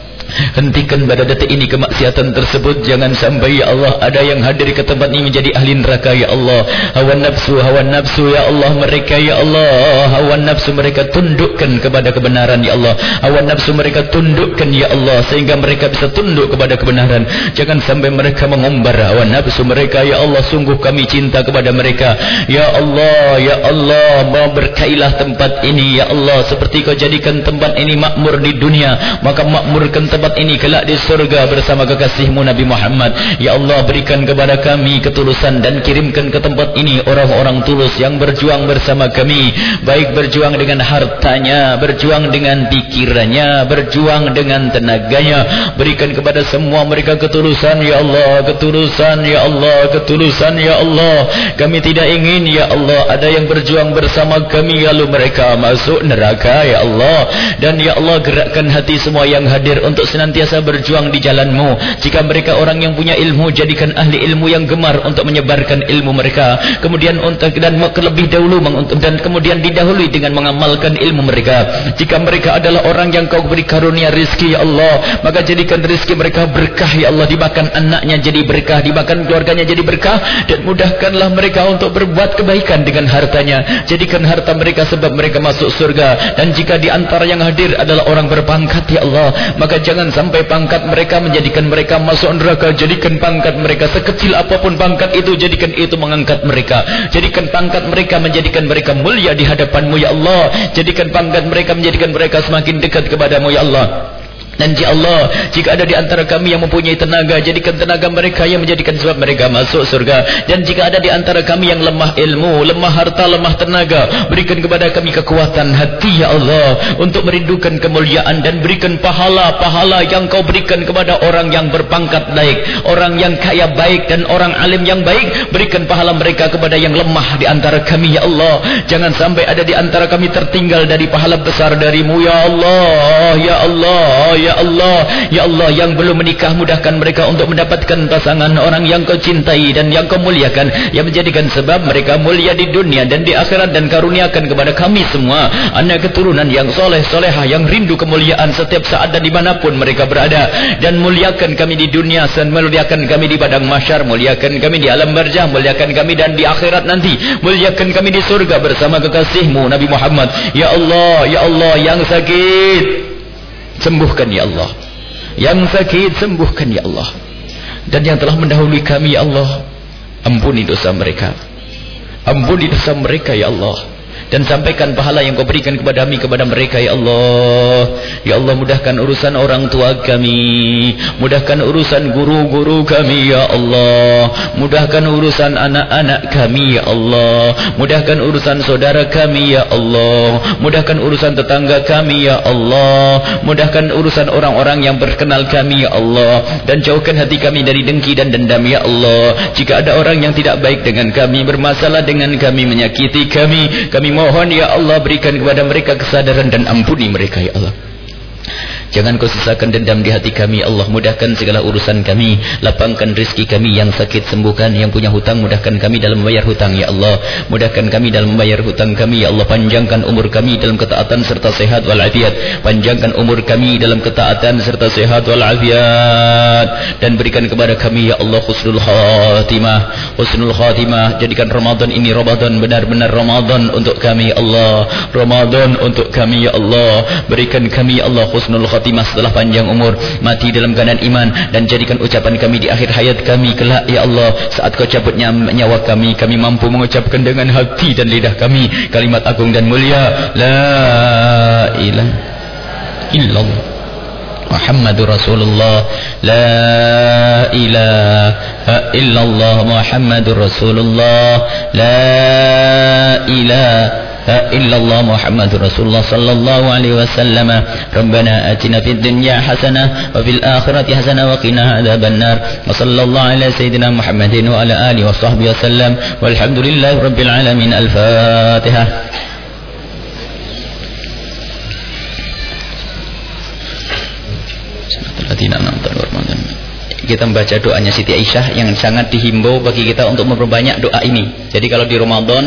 Hentikan pada detik ini kemaksiatan tersebut. Jangan sampai ya Allah ada yang hadir ke tempat ini menjadi ahli neraka ya Allah. Hawa nafsu, hawa nafsu ya Allah mereka ya Allah. Hawa nafsu mereka tundukkan kepada kebenaran ya Allah. Hawa nafsu mereka tundukkan ya Allah sehingga mereka bisa tunduk kepada kebenaran. Jangan sampai mereka mengumbar hawa nafsu mereka ya Allah. Sungguh kami cinta kepada mereka. Ya Allah, ya Allah, berkailah tempat ini ya Allah seperti kau jadikan tempat ini makmur di dunia, maka makmurkan tempat tempat ini kelak di surga bersama kekasihmu Nabi Muhammad. Ya Allah berikan kepada kami ketulusan dan kirimkan ke tempat ini orang-orang tulus yang berjuang bersama kami. Baik berjuang dengan hartanya, berjuang dengan pikirannya, berjuang dengan tenaganya. Berikan kepada semua mereka ketulusan Ya Allah, ketulusan Ya Allah, ketulusan Ya Allah. Kami tidak ingin Ya Allah ada yang berjuang bersama kami lalu mereka masuk neraka Ya Allah. Dan Ya Allah gerakkan hati semua yang hadir untuk senantiasa berjuang di jalanmu. Jika mereka orang yang punya ilmu, jadikan ahli ilmu yang gemar untuk menyebarkan ilmu mereka. Kemudian untuk dan lebih dahulu dan kemudian didahului dengan mengamalkan ilmu mereka. Jika mereka adalah orang yang kau beri karunia rizki ya Allah, maka jadikan rizki mereka berkah ya Allah. Dimakan anaknya jadi berkah, dimakan keluarganya jadi berkah dan mudahkanlah mereka untuk berbuat kebaikan dengan hartanya. Jadikan harta mereka sebab mereka masuk surga. Dan jika di antara yang hadir adalah orang berpangkat ya Allah, maka jangan Jangan sampai pangkat mereka menjadikan mereka masuk neraka. Jadikan pangkat mereka sekecil apa pun pangkat itu. Jadikan itu mengangkat mereka. Jadikan pangkat mereka menjadikan mereka mulia di hadapanmu ya Allah. Jadikan pangkat mereka menjadikan mereka semakin dekat kepadamu ya Allah. Ya Allah, jika ada di antara kami yang mempunyai tenaga, jadikan tenaga mereka yang menjadikan sebab mereka masuk surga. Dan jika ada di antara kami yang lemah ilmu, lemah harta, lemah tenaga, berikan kepada kami kekuatan hati ya Allah untuk merindukan kemuliaan dan berikan pahala-pahala yang kau berikan kepada orang yang berpangkat baik, orang yang kaya baik dan orang alim yang baik, berikan pahala mereka kepada yang lemah di antara kami ya Allah. Jangan sampai ada di antara kami tertinggal dari pahala besar darimu ya Allah, ya Allah. Ya Allah Ya Allah yang belum menikah Mudahkan mereka untuk mendapatkan pasangan Orang yang kau cintai dan yang kau muliakan Yang menjadikan sebab mereka mulia di dunia Dan di akhirat dan karuniakan kepada kami semua. Anak keturunan yang soleh soleha Yang rindu kemuliaan setiap saat dan dimanapun mereka berada. Dan muliakan kami di dunia Dan muliakan kami di padang masyar Muliakan kami di alam barjah Muliakan kami dan di akhirat nanti. Muliakan kami di surga bersama kekasihmu Nabi Muhammad. Ya Allah, Ya Allah yang sakit sembuhkan ya Allah. Yang sakit sembuhkan ya Allah. Dan yang telah mendahului kami ya Allah ampuni dosa mereka. Ampuni dosa mereka ya Allah dan sampaikan pahala yang kau berikan kepada kami kepada mereka ya Allah. Ya Allah mudahkan urusan orang tua kami. Mudahkan urusan guru-guru kami ya Allah. Mudahkan urusan anak-anak kami ya Allah. Mudahkan urusan saudara kami ya Allah. Mudahkan urusan tetangga kami ya Allah. Mudahkan urusan orang-orang yang berkenal kami ya Allah. Dan jauhkan hati kami dari dengki dan dendam ya Allah. Jika ada orang yang tidak baik dengan kami bermasalah dengan kami menyakiti kami kami mohon ya Allah berikan kepada mereka kesadaran dan ampuni mereka ya Allah Jangan kau sisakan dendam di hati kami. Allah mudahkan segala urusan kami. Lapangkan rizki kami. Yang sakit sembuhkan. Yang punya hutang mudahkan kami dalam membayar hutang Ya Allah. Mudahkan kami dalam membayar hutang kami Ya Allah. Panjangkan umur kami dalam ketaatan serta sehat walafiat Panjangkan umur kami dalam ketaatan serta sehat walafiat Dan berikan kepada kami Ya Allah Husnul Khatimah. Husnul Khatimah. Jadikan Ramadan ini Ramadan benar-benar Ramadan untuk kami Ya Allah. Ramadan untuk kami Ya Allah. Berikan kami Ya Allah Husnul Khatimah khatimah setelah panjang umur. Mati dalam keadaan iman. Dan jadikan ucapan kami di akhir hayat kami kelak ya Allah. Saat kau cabut nyawa kami kami mampu mengucapkan dengan hati dan lidah kami kalimat agung dan mulia. La ilaha illallah. Muhammadur Rasulullah. La ilaha illallah. Muhammadur Rasulullah. La ilaha إلا الله محمد رسول الله صلى الله عليه وسلم ربنا آتنا في الدنيا حسنة وفي الآخرة حسنة وقنا عذاب النار وصلى الله على سيدنا محمد وعلى آله وصحبه وسلم والحمد لله رب العالمين الفاتحة kita membaca doanya Siti Aisyah yang sangat dihimbau bagi kita untuk memperbanyak doa ini. Jadi kalau di Ramadan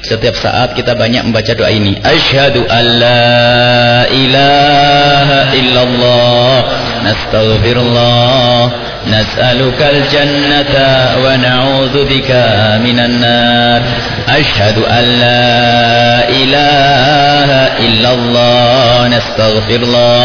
Setiap saat kita banyak membaca doa ini. Asyhadu alla ilaha illallah nastaghfirullah nas'alukal jannata wa na'udzu bika minan nar. Asyhadu alla ilaha illallah nastaghfirullah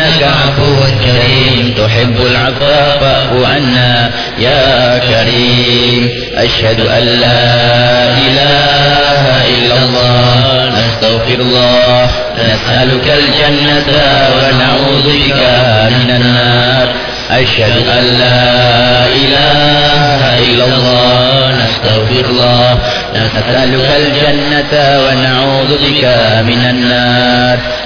عفو كريم. تحب العفو فاعف عنا يا كريم. أشهد أن لا إله إلا الله. نستغفر الله. نسألك الجنة ونعوذ بك من النار. أشهد أن لا إله إلا الله. نستغفر الله. نسألك الجنة ونعوذ بك من النار.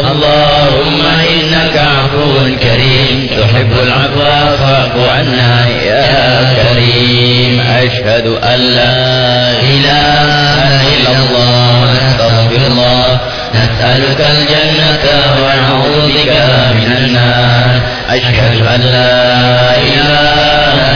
اللهم إنك عفو كريم تحب العفو فاعف عنا يا كريم. أشهد أن لا إله إلا الله نستغفر الله. نسألك الجنة ونعوذ بك من النار. أشهد أن لا إله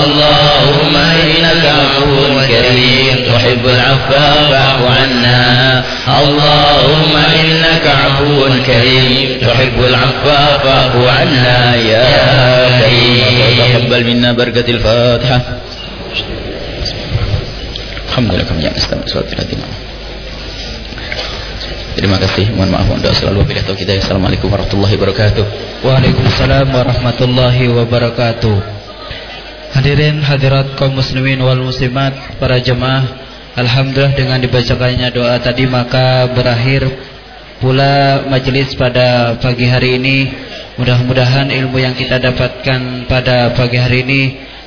اللهم إنك عفو كريم تحب العفو فاعف عنا اللهم إنك عفو كريم تحب العفو فاعف عنا يا كريم تقبل منا بركة الفاتحة الحمد لله kami yang Terima kasih. Mohon maaf untuk selalu bila tahu kita. Assalamualaikum warahmatullahi wabarakatuh. Waalaikumsalam warahmatullahi wabarakatuh. Hadirin hadirat kaum muslimin wal muslimat para jemaah. Alhamdulillah dengan dibacakannya doa tadi maka berakhir pula majelis pada pagi hari ini. Mudah-mudahan ilmu yang kita dapatkan pada pagi hari ini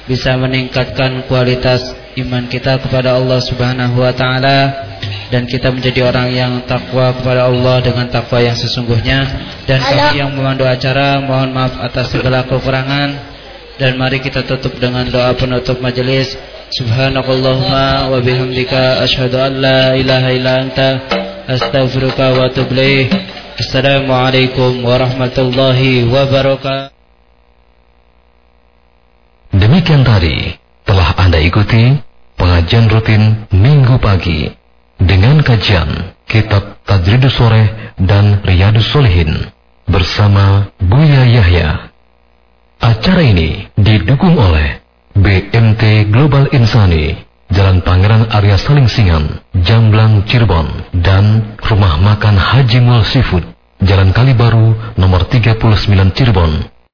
Bisa meningkatkan kualitas iman kita kepada Allah subhanahu wa ta'ala Dan kita menjadi orang yang takwa kepada Allah dengan takwa yang sesungguhnya. Dan kami yang memandu acara mohon maaf atas segala kekurangan dan mari kita tutup dengan doa penutup majelis. Subhanakallahumma wa bihamdika asyhadu an la ilaha illa anta astaghfiruka wa atubu ilaik. Assalamualaikum warahmatullahi wabarakatuh. Demikian tadi telah Anda ikuti pengajian rutin minggu pagi dengan kajian Kitab Tajridus Sore dan Riyadus Solihin bersama Buya Yahya. Acara ini didukung oleh BMT Global Insani, Jalan Pangeran Arya Saling Singan, Jamblang Cirebon, dan Rumah Makan Haji Mul Seafood, Jalan Kalibaru, nomor 39 Cirebon,